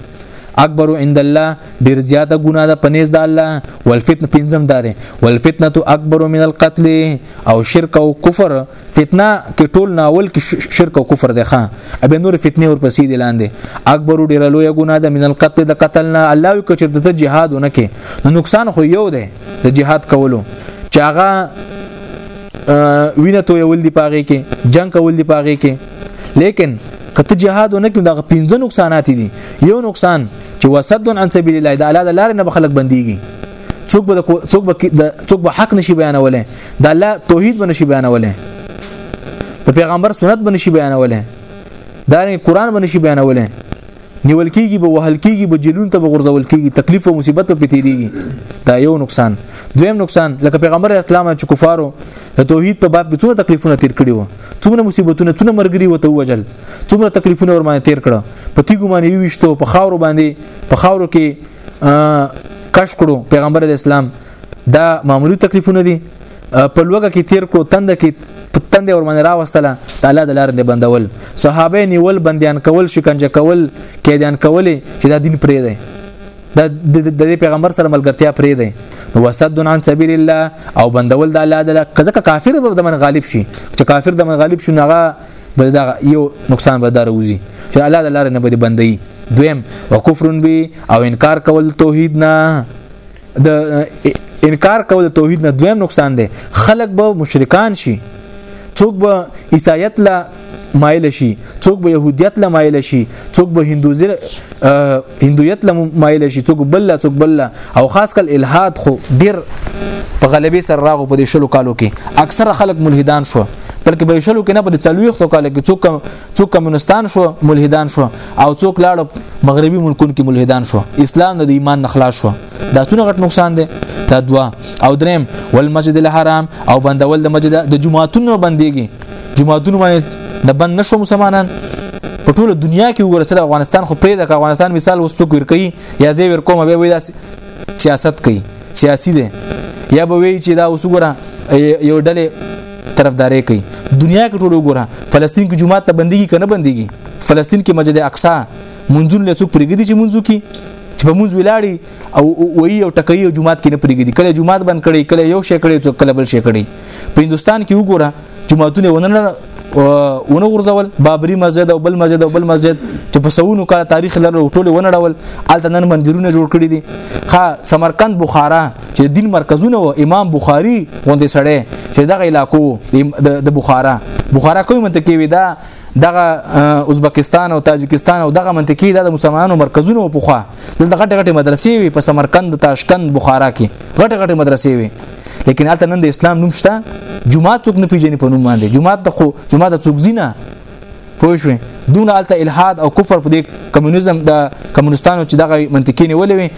Speaker 1: اکبر عند الله ډیر زیاته ګناه ده پنيز د الله والفتنه پنځم دار والفتنه اکبر من القتل او شرک او کفر فتنه کې ټول ناول کې شرک او کفر دی ښا ابه نور فتنه ورپسې دی لاندې اکبر ډیر لوی ګناه ده من القتل د قتلنا الله یو کچر د جهاد نه کې نو نقصان خو یو دی د جهاد کولو چې هغه وینه تو یول دی پاغه کې جنگ کول دی پاغه کې لیکن کته جهاد نه کې دغه پنځه نقصانات دي یو نقصان چې وسد عن سبیل الله د الله د لارې نه خلک بنديږي څوک به څوک به څوک به حق نشي بیانولې د الله توحید به نشي بیانولې د پیغمبر سنت به نشي بیانولې دا نه قران به نشي بیانولې نیول کیږي به وهل کیږي به جلون ته به غرزول کیږي تکلیف او مصیبت په تیریږي دا یو نقصان دویم نقصان لکه پیغمبر اسلام چې کفارو د توحید په باب کې څومره تکلیفونه تیر کړي وو څومره مصیبتونه څومره مرګري وته وجل څومره تکلیفونه ور باندې تیر کړه په تیګو باندې ویشتو په خاورو باندې په خاورو کې کش کړو پیغمبر اسلام دا معمولی تکلیفونه دي په لوګه کې تیر کو تند کې تند ور باندې راوستله د الله د لارې بندول صحابه نیول بندیان کول شکنجه کول کېدان کول چې دا دین پرې دی د د پیغمبر سره ملګرتیا پرې دی نو وسد عن سبیل الله او بندول د الله د کزکه کافر به د من غالب شي چې کافر د من غالب شي نغه بل دا یو نقصان به دار وزي چې الله د لارې نه به بندي دویم وکفر به او انکار کول توحید نه د انکار کول د توحید نه دویم نقصان دی خلک به مشرکان شي څوک به عیسایت لا مایل شي څوک به يهودیت لا مایل شي څوک به هندوزي هندویت له مایل شي څوک بل لا څوک بل او خاص کل الحاد خو ډیر په غلبې سره راغو په دې شلو کالو کې اکثره خلک ملحدان شو بلکې به شلو کې نه په چلويختو کالو کې څوک څوک کمونستان شو ملحدان شو او څوک لاړ مغربي ملکونو کې ملحدان شو اسلام د ایمان نخلا شو دا څونه غټ نقصان دی دا دوا او دریم والمسجد الحرام او بندول د مسجد د جمعهتونو بنديږي جمعهتون باندې د بند نشو مسلمانان په ټوله دنیا کې وګوره سره افغانستان خو پرې د افغانستان مثال وستو کوي کوي یا زی ور کوم به وي دا سیاست کوي سیاسي دی یا به وی چې دا وسګوره یو ډلې طرفداري کوي دنیا کې ټول وګوره فلسطین کې جمعه ته بندګي کنه بندګي فلسطین کې مسجد اقصا منځون له څوک پرګدي چې منځو کې چې په منځ ولاړی او وی او ټکې او جمعات کې نه پرېږدي کله جمعات بند کړي کله یو شي کړي څو کله بل شي کړي په هندستان کې وګوره جمعاتونه وننه ونه غورځول بابری مسجد او بل مسجد او بل مسجد چې په سونو کال تاریخ لرلو ټول ونړول الته نن مندرونه جوړ کړی دي ها سمرقند بخارا چې دین مرکزونه و امام بخاری غوندې سړی چې دغه علاقو د بخارا بخارا کوم منطقه وي دا دغه ازبکستان او تاجکستان او دغه منطقې د مسلمانانو مرکزونه په خوا دلته غټه غټه مدرسې وي په سمرقند تاشکند بخارا کې غټه غټه مدرسې وي لیکن البته نن د اسلام نوم شته جمعه څوک نه پیژني په نوم باندې جمعه ته خو جمعه ته څوک زینه پوه شو دون الته الحاد او کفر په دې کمونیزم د کمونستانو چې دغه منطقې نیولې وي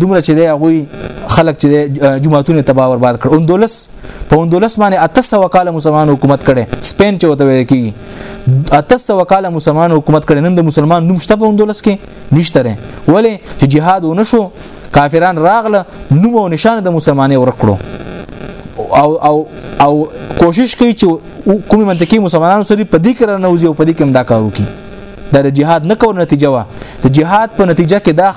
Speaker 1: دومره چې دی هغه خلک چې جمعهتون تباہ برباد کړ اندولس په اندلس باندې 800 کال مسلمان حکومت کړي سپین چې وته ویل کیږي 800 کال مسلمان حکومت کړي نن د مسلمان نوم شته په اندلس کې نشته رې ولې چې جهاد ونشو کافران راغله نوم او نشانه د مسلمانې ورکړو او او او کوشش کوي چې کومې منطقي مسلمانانو سره په دې کې رانوځي او په دې کې هم دا کار وکړي دا د جهاد نه کول نتیجه وا د جهاد په نتیجه کې دا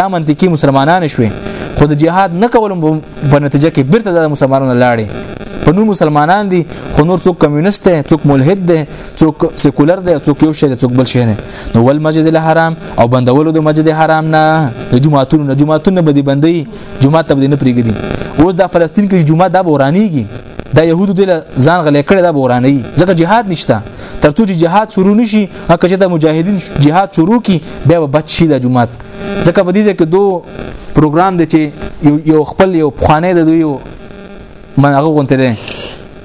Speaker 1: دا منطقي مسلمانان شوي خو د جهاد نه کول په نتیجه کې بیرته د مسلمانانو لاړې په نور مسلمانان دي خو نور څوک کمیونست دي څوک ملحد دي څوک سیکولر دي څوک یو شی دي څوک بل شی دي نو ول مسجد الحرام او بندولو د مسجد الحرام نه د جمعهتون نه جمعهتون به دي بندي جمعه ته نه پریږدي اوس د فلسطین کې جمعه دا بورانیږي دا يهودو دل ځان غلې کړي دا بوراني ځکه جهاد نشته ترڅو چې جهاد شروع نشي هغه چې د مجاهدین جهاد شروع کی بیا به بچ شي د جماعت ځکه په دې ځکه دو پروګرام دی چې یو خپل یو پخانه د دوی من هغه غونته دی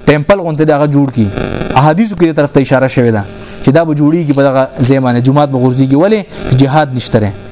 Speaker 1: ټیمپل غونته دی هغه جوړ کی احادیثو کې طرف ته اشاره شوې ده چې دا به جوړیږي په دغه ځای باندې جماعت به غورځيږي ولی جهاد نشته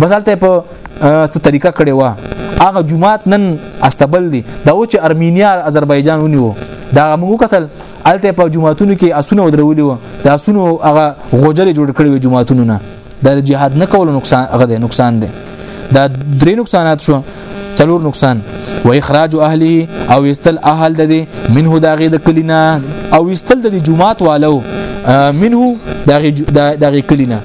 Speaker 1: بس هلته په څه طریقه کړې و هغه جمعات نن استبل دي دا و چې ارمینیا آذربایجان ونیو دا موږ قتل الته په جمعاتونو کې اسونه ودرولې و دا اسونه هغه غوجل جوړ کړې و جمعاتونو نه دا جهاد نه کول نقصان هغه دی نقصان دی دا درې نقصانات شو څلور نقصان و اخراج اهله او استل اهل د دې منه داغه د کلینا او استل د جمعات والو منه داغه داغه کلینا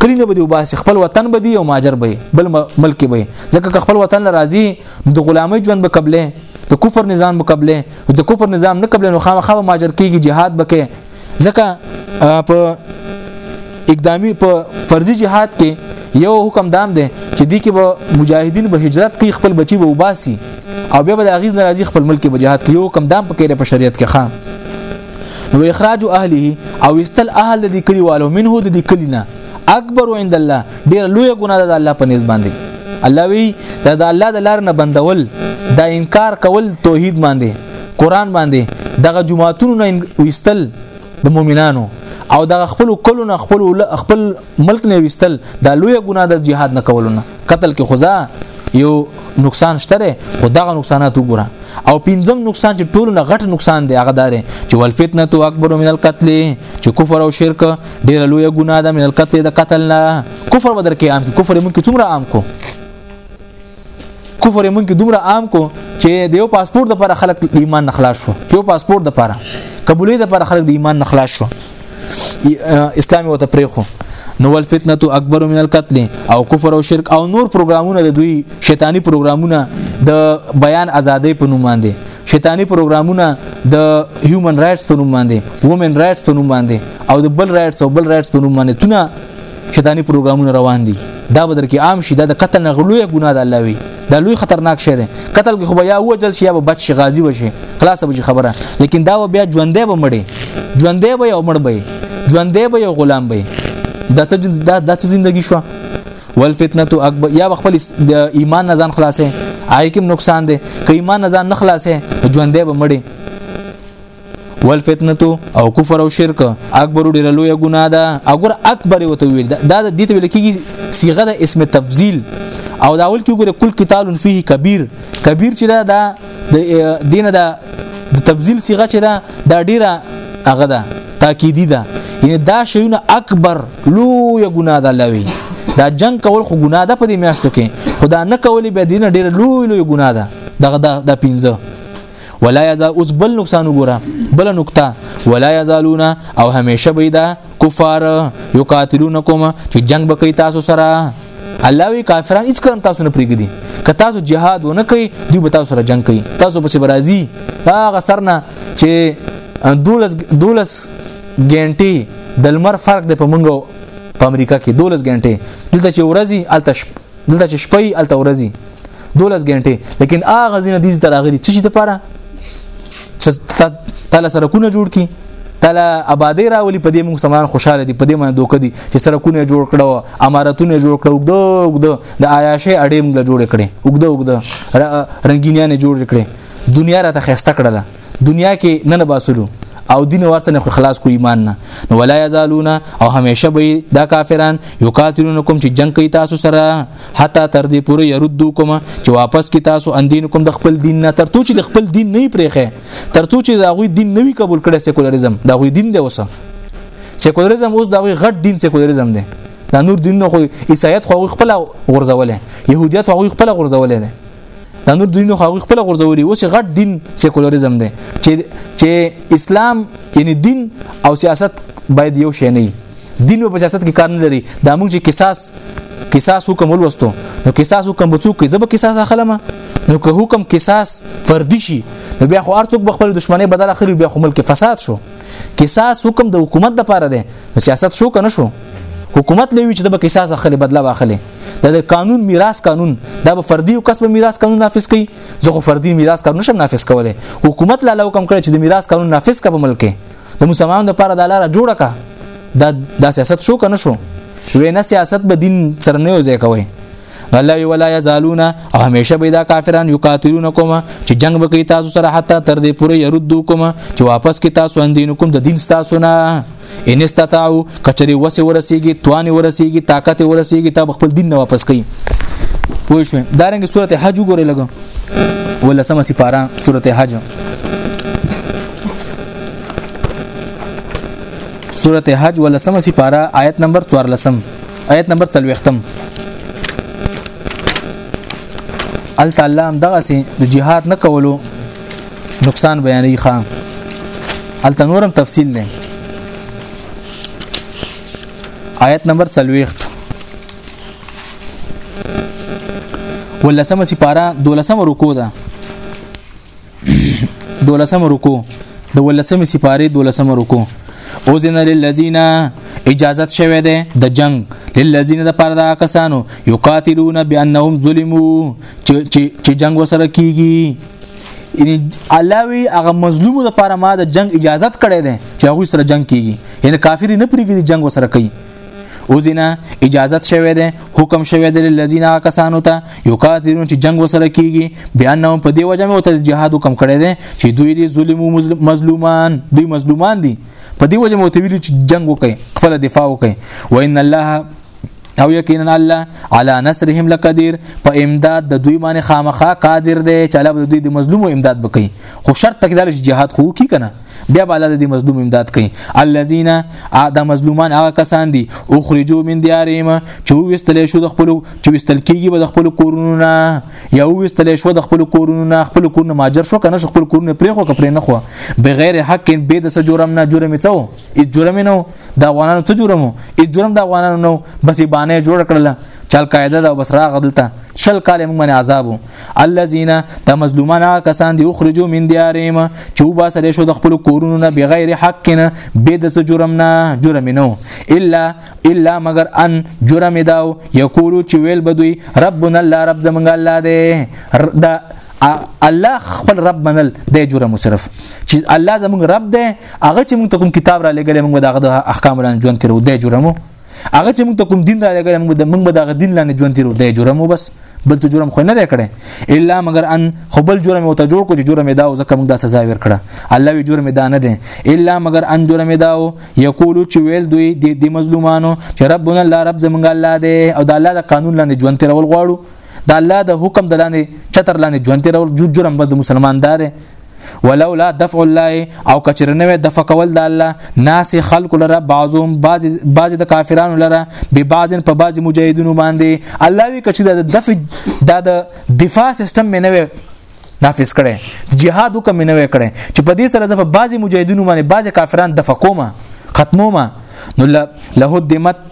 Speaker 1: کلی نه بدی وباسي خپل وطن بدی او ماجر به بل ملک به ځکه که خپل وطن راځي د غلامۍ ژوند به قبلې د کفر نظام به قبلې د کفر نظام نه قبلې نو خامخا به ماجر کیږي jihad بکې ځکه په اقدامي په فرضي جهاد کې یو حکم دام دی چې دی کې به مجاهدین به هجرت کوي خپل بچي به وباسي او بیا به د اغیز ناراضي خپل ملک به جهاد کوي یو حکم دام په کې په شریعت کې خام نو اخراج اهله او استل اهل د کلی والو منه د دې کلینا اکبر عند الله ډیر لوی ګناه ده الله په نس باندې الله وی دا د الله د لار نه بندول دا انکار کول توحید باندې قران باندې دغه جمعهتون نه وستل د مؤمنانو او دغه خپل کلو نه خپل خپل ملک نه وستل دا لوی ګناه د جهاد نه کولونه قتل کې خدا یو نقصان شته خو دغه نقصانات وګوره او پنځم نقصان چې ټولو نه غټ نقصان دی هغه دار چې ول فتنه تو اکبر من القتل چې کفر او شرک ډیر لوی ګناه ده من القتل د قتل نه کفر بدر کې عام کفر مونږ څومره عام کو کفر مونږ کې دومره عام کو چې د یو پاسپورت لپاره خلک د ایمان نه خلاص شو یو پاسپورت لپاره قبولې لپاره خلک د ایمان نه خلاص شو اسلامي وته پرېخو نو ول فتنه تو اکبر من القتل او کفر او شرک او نور پروګرامونه د دوی شیطانی پروګرامونه د بیان ازادۍ په نوم باندې شیطانی پروګرامونه د هیومن رائټس په نوم باندې وومن رائټس په نوم باندې او د بل رائټس او بل رائټس په نوم باندې تونه شیطانی پروګرامونه روان دي دا بدر کې عام شي دا د قتل نه غلوې ګناه ده الله وی دا لوی خطرناک شی دی قتل کې خو بیا وجل شي یا به بچ شي غازی وشي خلاص به خبره لیکن دا بیا ژوندې به مړي ژوندې به یو مړ به ژوندې به یو غلام به دا څه دا د څه ژوندۍ شو والفتنه اکبر یا خپل د ایمان نه ځان خلاصې آی کوم نقصان دی که ایمان نه ځان نه خلاصې ژوندې به مړي والفتنه او کفر او شرک اکبر ډیر لوی ګناه ده اگر اکبر وته ویل دا د دې ته ویل کیږي صيغه د اسم تفضیل او دا اول کې وګوره کل قتال فيه کبیر کبیر چې دا د دینه دا د تفضیل صيغه چې دا دا ډیره هغه ده تاکیدی ده یعنی دا شیونه اکبر لوی ګناه ده لوي دا جنگ کول خو ګناه ده په دې میاشتو کې خدا نه کولې به دینه ډیره لوی لوی ګناه ده دغه دا, دا پینځه ولا یزا اوس بل نقصان وګوره بل نقطه ولا یزالون او همیشه به دا کفار یقاتلونکم چې جنگ به کوي تاسو سره الله وی کافران هیڅ کلم تاسو نه پریږدي که تاسو جهاد ونه کوي دوی به تاسو سره جنگ کوي تاسو پسې برازي هغه سرنا چې دولس دولس ګنټي د لمر فرق د پمنګو په امریکا کې دولس ګنټي دلته چې ورځي التش دلته چې شپې الته ورځي دولس غنټه لیکن هغه ځینې دې تر اغلی چې د پاره تعالی سره کونه جوړ کی تعالی آبادی راولي په دې موږ سمان خوشاله دي په دې باندې دوک دي چې سره کونه جوړ کړو امارتونه جوړ کړو وګدو وګدو د عیاشه اډې موږ جوړ کړي وګدو وګدو رنگینیان جوړ کړي دنیا راته خسته کړله دنیا کې نه باسلو او دین ورته نه خلاص کو ایمان نه نو ولا یزالون او همیشه به دا کافران یقاتلونکم چې جنگ کوي تاسو سره حتی تر دې پورې يردوکم چې واپس کی تاسو اندینکم د خپل دین نه ترڅو چې د خپل دین نه پرېخه ترڅو چې دا غوي دین نه قبول کړي سیکولریزم دا غوي دین دی اوسه سیکولریزم اوس دا غوي غټ دین سیکولریزم دی دا نور دین نه خو عیسایت خو خپل غرزوله يهودیت خو خپل غرزوله دا نور دین خو هغه خپل غورځولي اوس غټ دین سیکولریزم دی چې چې اسلام یعنی دین او سیاست باید یو شی نه دین په سیاست کې کار نه لري دا موږ چې قصاص قصاص حکم ولوستو نو قصاص حکم بچو کې زب قصاص اخلمه نو که حکم قصاص فردي شي نو بیا خو ارڅوک بخپل دشمنی بدل اخلي بیا خو ملک فساد شو قصاص حکم د حکومت د پاره دی سیاست شو کنه شو حکومت لوي چې د قصاص اخلي بدلا واخلي دا د قانون میراث قانون دا به فردي او کسب میراث قانون نافذ کړي زه خو فردي میراث قانون نشم نافذ کولای حکومت لا لو کم کړی چې د میراث قانون نافذ کړي په ملک د مسلمانانو لپاره دا لاره جوړه کا دا دا سیاست شو کنه شو وینا سیاست به دین سره نه یوځای کوي الله ولا یزالون او همیشه به دا کافران یقاتلونکم چې جنگ وکي تاسو سره حتی تر دې پورې يردوکم چې واپس کې تاسو اندینکم د دین تاسو نه ان استطاعو کچری وسه ورسیږي توان ورسیږي طاقت ورسیږي تا خپل دین نه واپس کوي پوه شو دا رنګ سورته حج وګورئ لګو ولا سم سي پارا سورته حج سورته حج ولا سم سي پارا آیت نمبر 14 آیت نمبر 30 ال تعالی هم دغه سي د جهاد نه کولو نقصان بیانې ښا هلته نورم تفصیل نه آیت نمبر 40 ولسمه سپاره دولسمه رکو ده دولسمه رکو د ولسمه سپاره دولسمه رکو او ذن للذین اجازت شوه ده د جنگ للذین د پاره دا کسانو یقاتلون بانهم ظلمو چې جنگ وسره کیږي یعنی علاوه هغه مظلوم لپاره ما د جنگ اجازت کړی دی چې هغه سره جنگ کیږي یعنی کافر نه پریږدي جنگ وسره کوي اوزینا اجازت شوه ده حکم شوه ده للذین کسانو ته یقاتلون چې جنگ وسره کیږي بیان نو په دی وجه مې وته جهاد حکم کړی ده چې دوی دي ظلم او مظلومان دوی مظلومان دي په دی وجه مې وته ویل چې جنگ وکړي خپل دفاع وکړي وان الله او یقینا الله علی نصرهم لقدیر په امداد د دوی باندې خامخا قادر دی چې الله دوی د مظلومو امداد وکړي خو شرط تک دار چې jihad خو کی کنه بیا به الله د مظلوم امداد کوي الذين اعد مظلومان هغه کسان دي اخرجوا من ديارهم چې وستل شو د خپل چې وستل کیږي به د خپل کورونو نه یا وستل شو د خپل کورونو نه خپل کورونه ماجر شو کنه خپل کورونه پرې خو کپرې نه خو بغیر حق به د سجورم نه جرم څو ای جرم نه د افغانانو ته جرم ای جرم د افغانانو نه بس باندې جوړ کړل چل قاعده دا بس راغ دلته شل کال موږ باندې عذاب الذين د مظلومان کسان دی اخرجوا من ديارهم چې وبا سره شو د خپل کورونو نه بغیر حق نه به د جرم نه جرم نه الا الا مگر ان جرم داو یقولو چې ویل بدوي ربنا الله رب زمنګ الله دی دا الله خپل رب منل د جرم صرف چې الله زموږ رب دی هغه چې موږ ته کوم کتاب را لګل موږ دغه د احکام لاندې ژوند تیرو د جرمو هغه چې موږ ته کوم دین را لګل موږ د موږ دغه دین لاندې ژوند تیرو د جرمو بس بل ته جرم خو نه دی کړی الا مگر ان خو بل جرم او ته جوړ کو چې جرم دا او ځکه موږ دا سزا ور کړه الله وی جرم دا نه دی الا مگر ان جرم دا او یقول چې ویل دوی د مظلومانو چې ربنا الله رب زمونږ الله دی او د الله د قانون لاندې ژوند تیرول غواړو د الله د حکم د لاندې چتر لاندې ژوند تیرول جو جرم بد مسلمان دار ولولا دفع الله او کچرنوي دفع کول د الله ناس خلق لره بعضهم بعض بعض د کافرانو لره به بعض په بعض مجاهدونو باندې الله وی کچ د دفع د دفاع سیستم منوي نافذ کړي جهاد وکم منوي کړي چې په دې سره د بعض مجاهدونو باندې بعض کافرانو دفع کومه ختمومه نو له دمت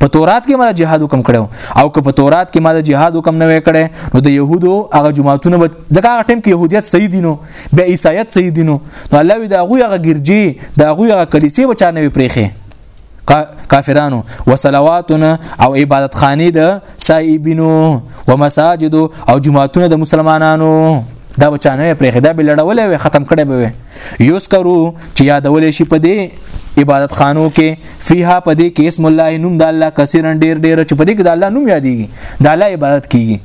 Speaker 1: په تورات کې مله جهاد حکم کړو او که په تورات کې مله جهاد حکم نه وکړي نو د يهودو هغه جماعتونه ځکه هغه ټیم کې يهودیت صحیح دي نو بیا عیسایت صحیح دي نو نو الله وی دا غوي هغه ګرځي دا غوي هغه کلیسې بچا نه وي پرېخي کافرانو وصلواتنا او عبادت خانه د سایبینو ومساجد او جماعتونه د مسلمانانو دا بچانه پرېخي دا بلړولې ختم کړي به یذکرو چې یادول شي په دې عبادت خانو کې فیها په دې کې اسم الله نوم د الله کثیرن ډیر ډیر چې په دې کې د الله نوم یادېږي د الله عبادت کیږي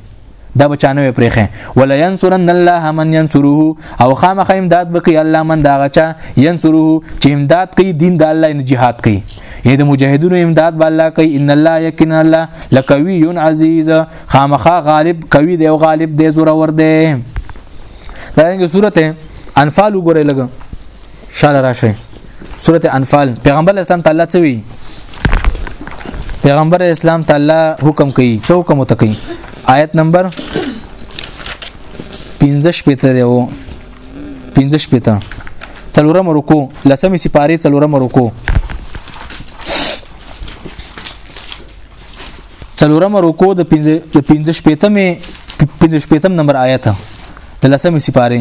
Speaker 1: دا بچانه پرېخه ولا ينصرن الله من ينصره او خامخ امداد بکی الله من دا غچا ينصره چې امداد کوي دین د الله نه jihad کوي یې د مجاهدونو امداد به الله کوي ان الله یقین الله لکوی عزیز خامخ غالب کوي دی او غالب دی زور ور دی دا رنګه سورته انفال وګورئ لګ شاله راشي سورته انفال پیغمبر اسلام تعالی څه وی پیغمبر اسلام تعالی حکم کوي څو حکم وته کوي آیت نمبر 15 پته دی وو 15 پته څلورم رکو لسمه سپاره څلورم رکو څلورم رکو د 15 شپیتمه 15 شپیتم نمبر آیت د لسمه سپاره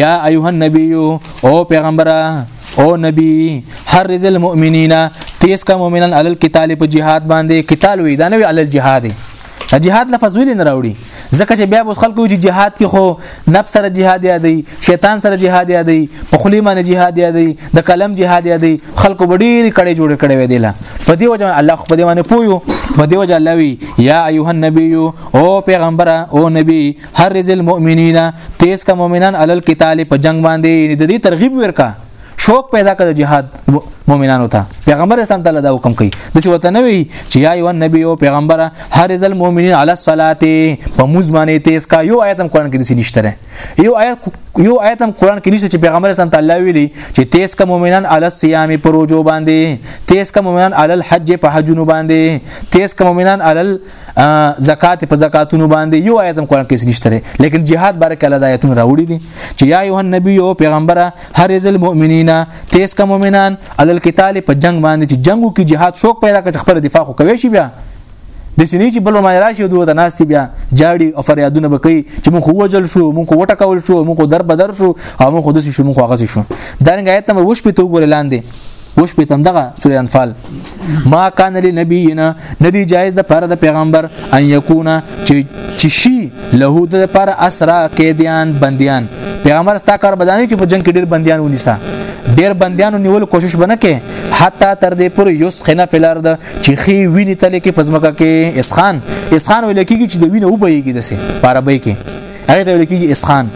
Speaker 1: یا ایه النبی او پیغمبره او نبی حرز المؤمنین تیز کا مؤمنان علی القتال په jihad باندې قتال وی دا نه وی علی الجهاد جهاد لفظ ویل نه راوړي ځکه چې بیا به خلکو چې جهاد کې خو نفس سره جهاد یادي شیطان سره جهاد یادي په خلی باندې جهاد یادي د قلم جهاد یادي خلکو وړي کړي جوړ کړي وي دله په دې وجه الله خو په دې باندې پويو په دې وجه الله وی یا ایه النبی او پیغمبر او نبی هر رزل مؤمنین تیز کا مؤمنان علل قتال په جنگ باندې د دې ترغیب ورکا شوق پیدا کړ جهاد مؤمنانو ته پیغمبر اسلام تعالی دا حکم کوي د څه وته نه وی چې یا یو نبی او پیغمبر هر ځل مؤمنین علی الصلات په موز باندې تیز کا یو آیت هم قران کې د نشته یو آیت یو آیت هم قران کې نشته چې پیغمبر اسلام تعالی ویلي چې تیز کا مؤمنان علی الصيام پروجو باندې تیز کا مؤمنان علی الحج په حجونو باندې تیز کا مؤمنان علی زکات په زکاتونو باندې یو آیت هم قران کې نشته لیکن jihad باره کې الله آیتونه راوړي دي چې یا ایه نبی او پیغمبره هر ذل مؤمنین تیز کا مؤمنان علل قتال په جنگ باندې چې جنگو کې jihad شوق پیدا کړي خپل دفاع خو کوي شي بیا د سینې چې بل ما راشي دوه د ناستي بیا جاړي او فریادونه بکې چې مونږ وجل شو مونږ وټکول شو مونږ در بدر شو او مونږ د شي شو مونږ هغه شو دا رنګ آیت نمبر 28 په تو ګور لاندې وش په تم دغه سورې انفال ما کان لنبینا ندی جایز د پاره د پیغمبر ان یکونا چې چشي له د پر اسرا قیدیان بندیان پیغمبر ستا کار بدانی چې په جنگ کې ډیر بندیان ونیسا ډیر بندیانو نیول کوشش بنه کې حتی تر دې پر یوس خنه فلر د چې خي ویني تل کې پزمکه کې اسخان اسخان ویل کېږي چې د وینه وبېږي دسه پاره به کې هغه ته لیکي اسخان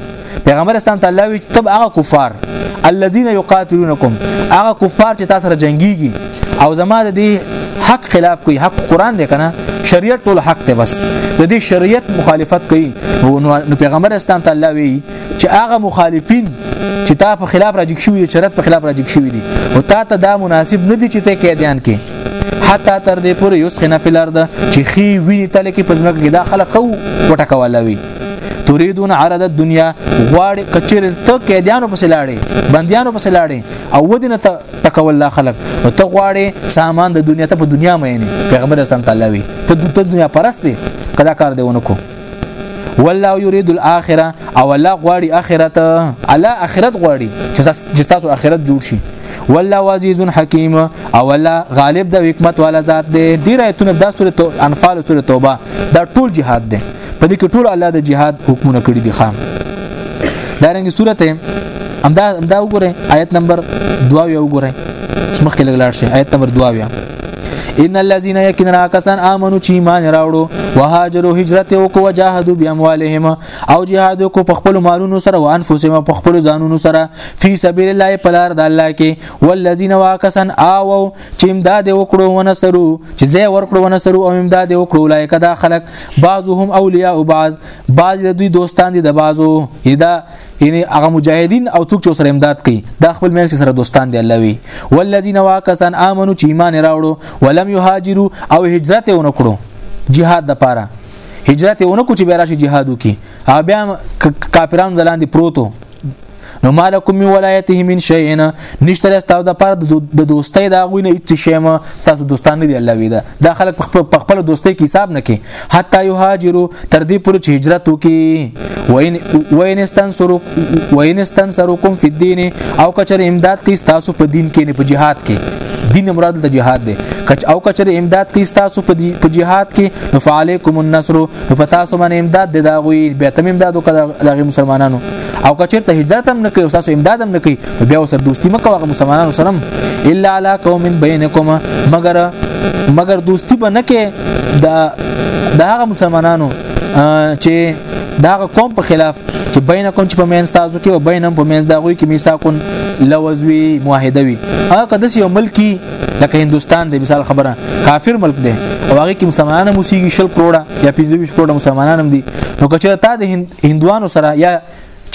Speaker 1: پیغمبر اسلام تعالی وی تب هغه کفار الذين يقاتلونكم هغه کفار چې تاسو سره جنگيږي او زما د دې حق خلاف کوي حق قران دی کنه شریعت ټول حق ته بس د دې شریعت مخالفت کوي نو پیغمبر اسلام تعالی وی چې هغه مخالفین چې تا په خلاف راجک شوی دي شرط په خلاف راجک شوی دي او تا ته دا مناسب نه دي چې ته قیدیان کې حتی تر دې پورې یسخنه فی الارض چې خي ویني تل کې پزمک کې دا خلک خو وټکواله وي تريدون عرض الدنيا غواړي کچیر ته قیدیانو پسې لاړې بندیانو پسې لاړې او ودینه تکول لا خلق او ته غواړي سامان د دنیا ته په دنیا مې نه پیغمبر اسلام تعالی وي ته د دنیا پرست دی کدا کار دی ونکو والله يريد الاخره او الله غواړي اخرت الله اخرت غواړي چې تاسو اخرت جوړ شي والله عزيز حكيم او الله غالب د حکمت والا ذات دی ډیر ایتونه د سوره انفال سوره توبه دا ټول جهاد دی په دې کې ټول الله د جهاد حکمونه کړی دي خام دا رنګ سوره همدا همدا وګوره آیت نمبر 2 وګوره چې مخکې لګلاړ شي آیت نمبر 2 ان الذين يكننا کسان امنو چې ایمان راوړو وهاجروا هجرت وکړو وجاهدوا باموالهم او جهاد کو په خپل مالونو سره او انفسهم په خپل ځانونو سره فی سبیل الله په لار د الله کې والذین واکسن او چې امداد وکړو ونصرو چې زه ورکړو ونصرو او امداد وکړو لایک دا خلق بعضهم اولیاء بعض بعض د دوی دوستان دي د بعضو ادا یعنی هغه مجاهدین او څوک چې سره امداد کوي دا خپل مینس سره دوستان دي الله وی والذین واکسن امنو چې ایمان راوړو ولم یهاجروا او هجرت ونه کړو jihad د پاره هجرت ونه کو چې بیا راشي jihad وکي او بیا کافرانو دلاندې پروتو نو مالکم من ولایته من شیئن نشتره استاو د پاره د دوستۍ دا غوینه هیڅ شی ما تاسو دوستان نه دی الله وی دا دا خلک په خپل دوستۍ کې حساب نه کوي حتی یهاجرو تر دې پورې چې هجرت وکي وین وین استنصرو وین استنصرکم فی الدین او کچر امداد کوي تاسو په دین کې نه په جهاد کې دین مراد د جهاد دی کچ او کچر امداد کوي تاسو په جهاد کې نو فعلیکم النصر نو په تاسو باندې امداد دی دا غوي به تم امدادو کړه د مسلمانانو او کچر ته هجرت هم نه کوي او تاسو امداد هم نه کوي بیا سره دوستی مکو هغه مسلمانانو سره الا علی قوم بینکم مگر مگر دوستی به نه کې د د هغه مسلمانانو چې دا قوم په خلاف چې بینکم چې په مین تاسو کې او بینم په مین دا غوي کې میثاقون لوزوي معاهده وي هغه کدس یو ملکی لکه هندستان د مثال خبره کافر ملک دی او هغه کې مسلمانان موسیږي شل کروڑه یا 25 کروڑه مسلمانان هم دي نو کچره تا د هند هندوانو سره یا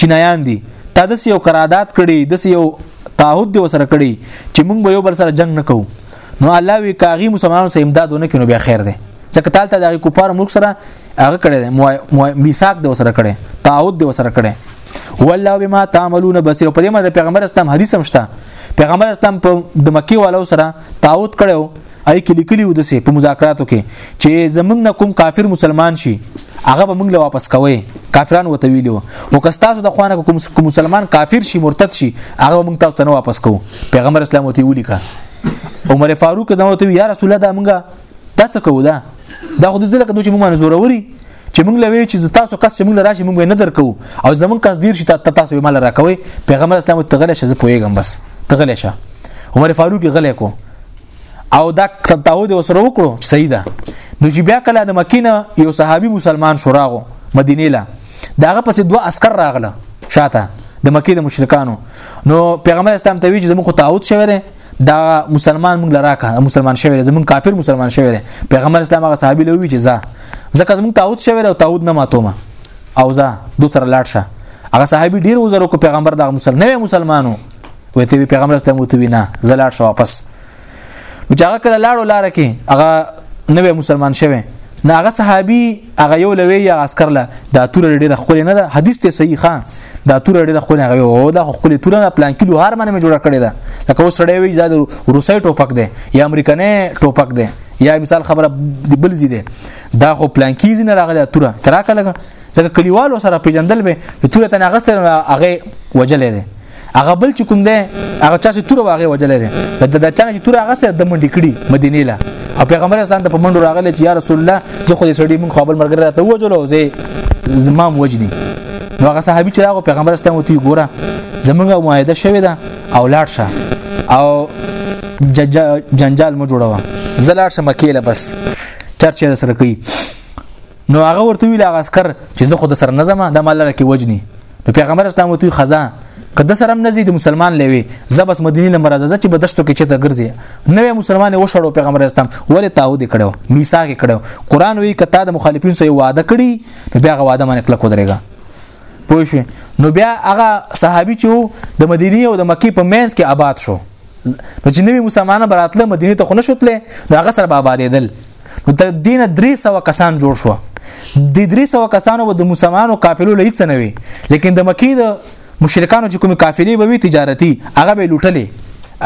Speaker 1: چینایان دي تا د یو قرارداد کړي د یو تعهد دی وسره کړي چې موږ به یو بل سره جنگ نکو نو الله وی کاغي مسلمانانو سره امداد ونه کینو بیا خیر دی ځکه تال ته د کفار ملک سره هغه کړي میثاق دی وسره کړي تعهد دی وسره کړي والله بما تعملون بصير په دې مده پیغمبر اسلام حدیث هم شته پیغمبر اسلام په د مکی والو سره تعهد کړو اي کې لیکلی و دسه په مذاکراتو کې چې زمنګ نه کوم کافر مسلمان شي هغه به موږ له واپس کوي کافران وته ویلو او که تاسو د خوانه کوم مسلمان کافر شي مرتد شي هغه موږ تاسو ته نه واپس کوو پیغمبر اسلام وته ویلی کا عمر فاروق زمو ته یا رسول الله دا موږ تاسو کوو دا دا خو د زړه کدو چې موږ نه زوروري چې موږ لوي چې تاسو کس چې موږ راشي موږ نه درکو او زمون کس دیر شي تاسو مال راکوي پیغمبر اسلام تغلی شه زه پويګم بس تغلی شه عمر فاروق غلی کو او دا تعهد وسره وکړو چې صحیح ده نو چې بیا کله د مکینه یو صحابي مسلمان شو راغو مدینه لا داغه پسې دوه عسكر راغله شاته د مکې د مشرکانو نو پیغمبر اسلام ته وی چې زموږ تعهد شوی دی دا مسلمان موږ لراکه مسلمان شوی دی زموږ کافر مسلمان شوی دی پیغمبر اسلام هغه صحابي لوي چې ځه ځکه زموږ تعهد شوی دی او تعهد نه ماتومه او ځه دوه تر لاړ شه هغه صحابي ډیر وزرو کو پیغمبر دا مسلمان نه مسلمانو وې ته پیغمبر اسلام وته وینا زلاړ شو واپس نو چې هغه کله لاړو لار کې هغه نوې مسلمان شوه نه هغه صحابي هغه یو لوی یا عسكر له دا تور ډېر خپل نه ده حدیث ته صحیح خان دا تور ډېر خپل هغه او دا خپل تور نه پلان کیلو هر منه جوړ کړی دا لکه اوس سړی وی دا روسي ټوپک دی یا امریکانه ټوپک دی یا مثال خبره بل زیده دا خو پلان کیږي نه راغلی تور تراکه لګه ځکه کلیوالو سره پیجندل به د توره تنه غستر هغه وجلې ده هغه بل چې کوم ده هغه چا چې توره واغې وجلې ده د د چا چې توره هغه سره د منډې کړي مدینه له او پیغمبر اسلام د په منډو راغلی چې یا رسول الله زه خو دې سړی مونږ خپل مرګ راته وجلو زه زمام وجني نو هغه صحابي چې راغو پیغمبر اسلام وتی ګوره زمونږه معاهده شوې ده او لاړ شه او جنجال مو جوړوه زه لاړ شم کېله بس چرچې سره کوي نو هغه ورته ویل هغه عسكر چې زه خود سره نظم د مال لره کې وجني نو پیغمبر اسلام وتوی خزا کده سره هم نزي د مسلمان لوي زبس مدینه نه مرزه چې بدشتو کې چې ته ګرځي نوې مسلمان و شړو پیغمبر اسلام ولې تعهد کړو میثاق کړو قران وی کته د مخالفین سره وعده کړی نو بیا غو وعده باندې کلک ودرېګا پوه شو نو بیا هغه صحابي چې د مدینه او د مکی په مینس کې آباد شو نو چې نوی مسلمانان براتله مدینه ته خونه شوتله نو هغه سره بابا دیدل نو تر دینه 300 کسان جوړ شو د 300 کسانو به د مسلمانانو قافلو لهیڅ نه وي لیکن د مکی د مشرکانو چې کومې قافلې به وي تجارتي هغه به لوټلې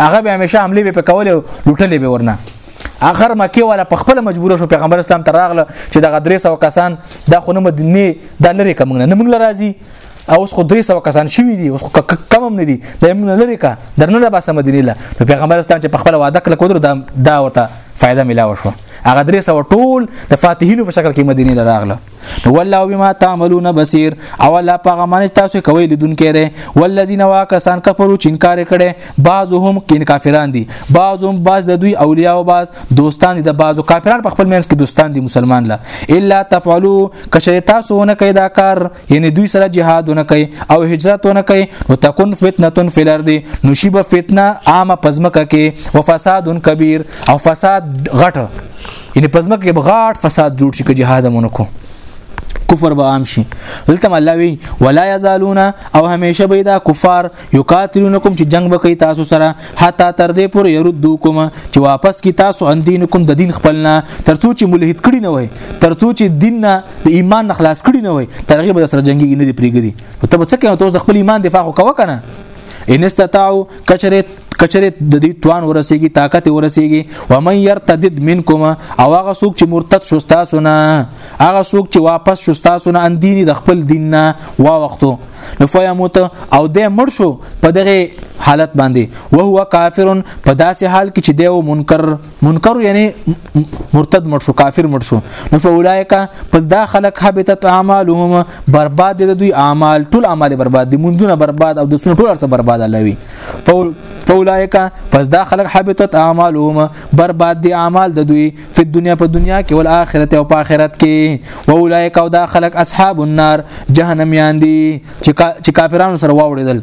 Speaker 1: هغه به همیشه حمله به پکولې لوټلې به ورنه اخر مکه ولا په خپل مجبور شو پیغمبر اسلام تراغله چې دغه 300 کسان د خونه مدینه د لری کوم نه موږ لرازي او اوس خو 300 کسان شوي دي اوس خو کم هم نه دي دا موږ نه لري کا درنه لا باسه مدینه له نو پیغمبر اسلام چې په خپل وعده کله کودر دا دا ورته فائدہ ملاو شو هغه 300 ټول د فاتحینو په شکل کې مدینه له راغله نو والله بما تعملون بصير او الله په غمانه تاسو کوي لیدونکې ده والذین واکسان کفرو چینکار کړي بعضهم کین کافران دي بعضهم بعض د دوی اولیاء او بعض دوستان دي د بعضو کافران په خپل منځ کې دوستان دي مسلمان لا الا تفعلوا کشر تاسو نه کوي دا کار یعنی دوی سره جهاد نه کوي او هجرت نه کوي نو تكون فتنه فی الارض نو شی به فتنه عامه پزمکه کې او فساد کبیر او فساد غټ یعنی پزمکه کې بغاټ فساد جوړ شي کې جهاد مونږ کو کفر به عام شي دلته الله وی ولا یزالون او همیشه به دا کفار یقاتلونکم چې جنگ وکي تاسو سره حتی تر دې پورې يردوکم چې واپس کی تاسو ان دینکم د دین خپلنا ترڅو چې ملحد کړي نه وای ترڅو چې دین نه د ایمان نه خلاص کړي نه وای ترغه به سره جنگي نه دی پریګدي ته به څه کوي تاسو خپل ایمان دفاع وکاو کنه ان استطاعوا کچره کچره د دې توان ورسیږي طاقت ورسیږي و من يرتد منکم او هغه څوک چې مرتد شو تاسو نه هغه څوک چې واپس شو تاسو نه ان دین د خپل دین نه وا وختو نو فیموت او د مړ شو په دغه حالت باندې او هو کافر په داسې حال کې چې دی او منکر منکر یعنی مرتد مړ شو کافر مړ شو نو فولایک پس دا خلق حبتت اعمالهم برباد دي دوی اعمال ټول اعمال برباد دي منځونه برباد او د سن ټول ارڅ برباد لوي فولایک پس دا خلق حبتت اعمالهم برباد دي اعمال د دوی فی الدنیا په دنیا کې ول آخرت او په آخرت کې و اولایک او دا خلق اصحاب النار جهنم یان دي چې کافرانو سره واوړېدل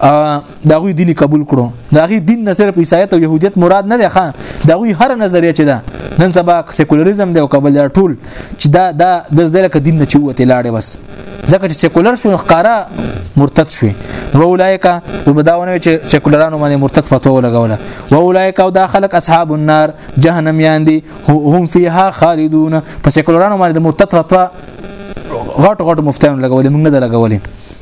Speaker 1: دا غوی دین قبول کړو دا غي دین نه صرف عیسایت او يهودیت مراد نه دی ښا دا غوی هر نظریه چې دا نن سبا سیکولریزم دی او قبول ټول چې دا دا د زده لکه دین نه چوته لاړې بس ځکه چې سیکولر شو ښکارا مرتد شوی و اولایک او بداونه چې سیکولرانو باندې مرتد فتوا ولګوله و اولایک او دا خلک اصحاب النار جهنم یان دي هم فیها خالدون په سیکولرانو باندې د مرتد فتوا غټ غټ مفتیان لګولې موږ نه لګولې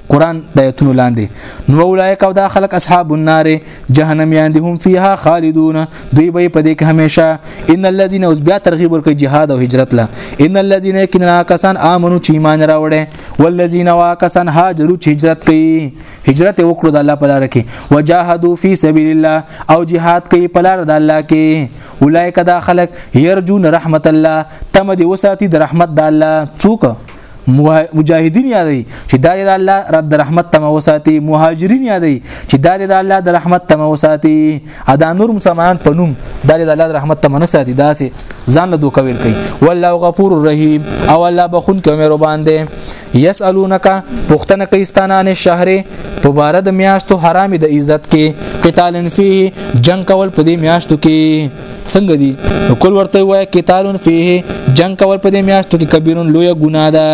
Speaker 1: قران د ایتونو لاندې نو اولایک او دا خلک اصحاب النار جهنميان دي هم فيها خالدون دوی به په دې کې هميشه ان الذين اوس بیا ترغیب ورکړي جهاد او هجرت لا ان الذين يكننا کسان امنو چې ایمان راوړي والذین واکسان هاجروا چې هجرت کوي هجرت وکړو د الله په لار کې وجاهدوا فی سبیل الله او جهاد کوي په لار د الله کې اولایک دا خلق يرجون رحمت الله تم دې وساتي د رحمت د الله څوک مجاهدین یادې چې دار د الله رد رحمت تم وساتي مهاجرین یادې چې دار د الله د رحمت تم وساتي ادا نور مسلمانان په نوم دار د الله د رحمت تم نه ساتي داسې ځان له دوکه ویل کوي والله غفور الرحیم او الله بخون کوي مهربان دی یسالونک پختنه کیستانه نه شهر په بار د میاشتو حرام د عزت کې قتال فيه جنگ کول په دې میاشتو کې څنګه دي نو کول ورته وای قتالون فيه جنگ کول په دې میاشتو کې کبیرون لوی ګناه ده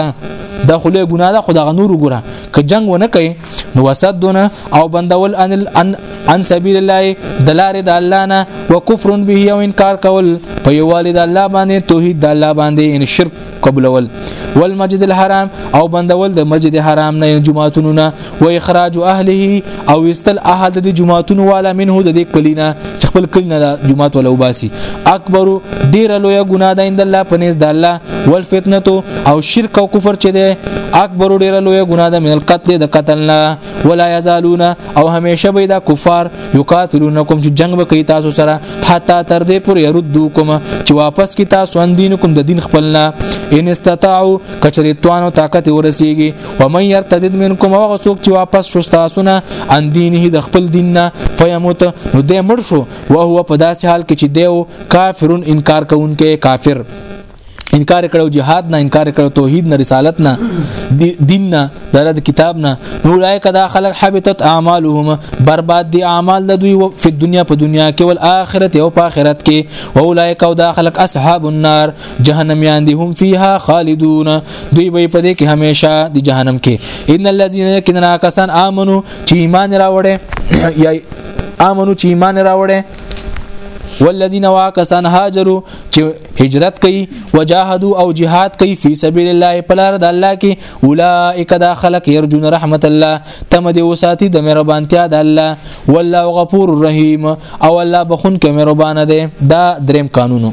Speaker 1: دا خو له ګناه ده خو دا نور ګره که جنگ ونه کوي نو وسدونه او بندول ان ان, ان سبیل الله دلار د الله نه وکفر به او انکار کول په یوالد الله باندې توحید د الله باندې ان شرک قبلول والمسجد الحرام او بندول د مسجد حرام نه جمعهتونو نه و اخراج اهله او استل اهل د جمعهتونو والا منه د دې کلینا چې خپل کلینا د جمعهت ولا وباسي اکبر ډیر لوی ګناه ده اند الله پنيز د الله والفتنه او شرک او کفر چې ده اکبر ډیر لوی ګناه ده من القتل د قتل نه ولا یزالون او همیشه به دا کفار یقاتلونکم چې جنگ وکي تاسو سره حتا تر دې پورې يردوکم چې واپس کی تاسو ان دینکم د دین خپلنا ان استطاعوا کچری توانو طاقت ورسیږي و من يرتد منکم هغه څوک چې واپس شو تاسو نه ان دینه د خپل دین نه فیموت نو دې مړ شو او هو په داسې حال کې چې دیو کافرون انکار کوونکې کافر انکار کړو جهاد نه انکار کړو توحید نه رسالت نه دین نه درد کتاب نه نو لای کدا خلق حبطت اعمالهم برباد دي اعمال د دوی په دنیا په دنیا کې ول اخرت او په اخرت کې او لای کو دا خلق اصحاب النار جهنم یاندي هم فیها خالدون دوی به په دې کې همیشه د جهنم کې ان الذين كنا كسان امنو چې ایمان راوړې یا امنو چې ایمان راوړې والذین واکسان هاجروا چې هجرت کوي وجاهدوا او جهاد کوي فی سبیل الله په لار د الله کې اولئک دا خلق يرجون رحمت الله تم دې وساتي د مهربانتیا د الله والله غفور رحیم او الله بخون کې مهربان دی دا دریم قانونو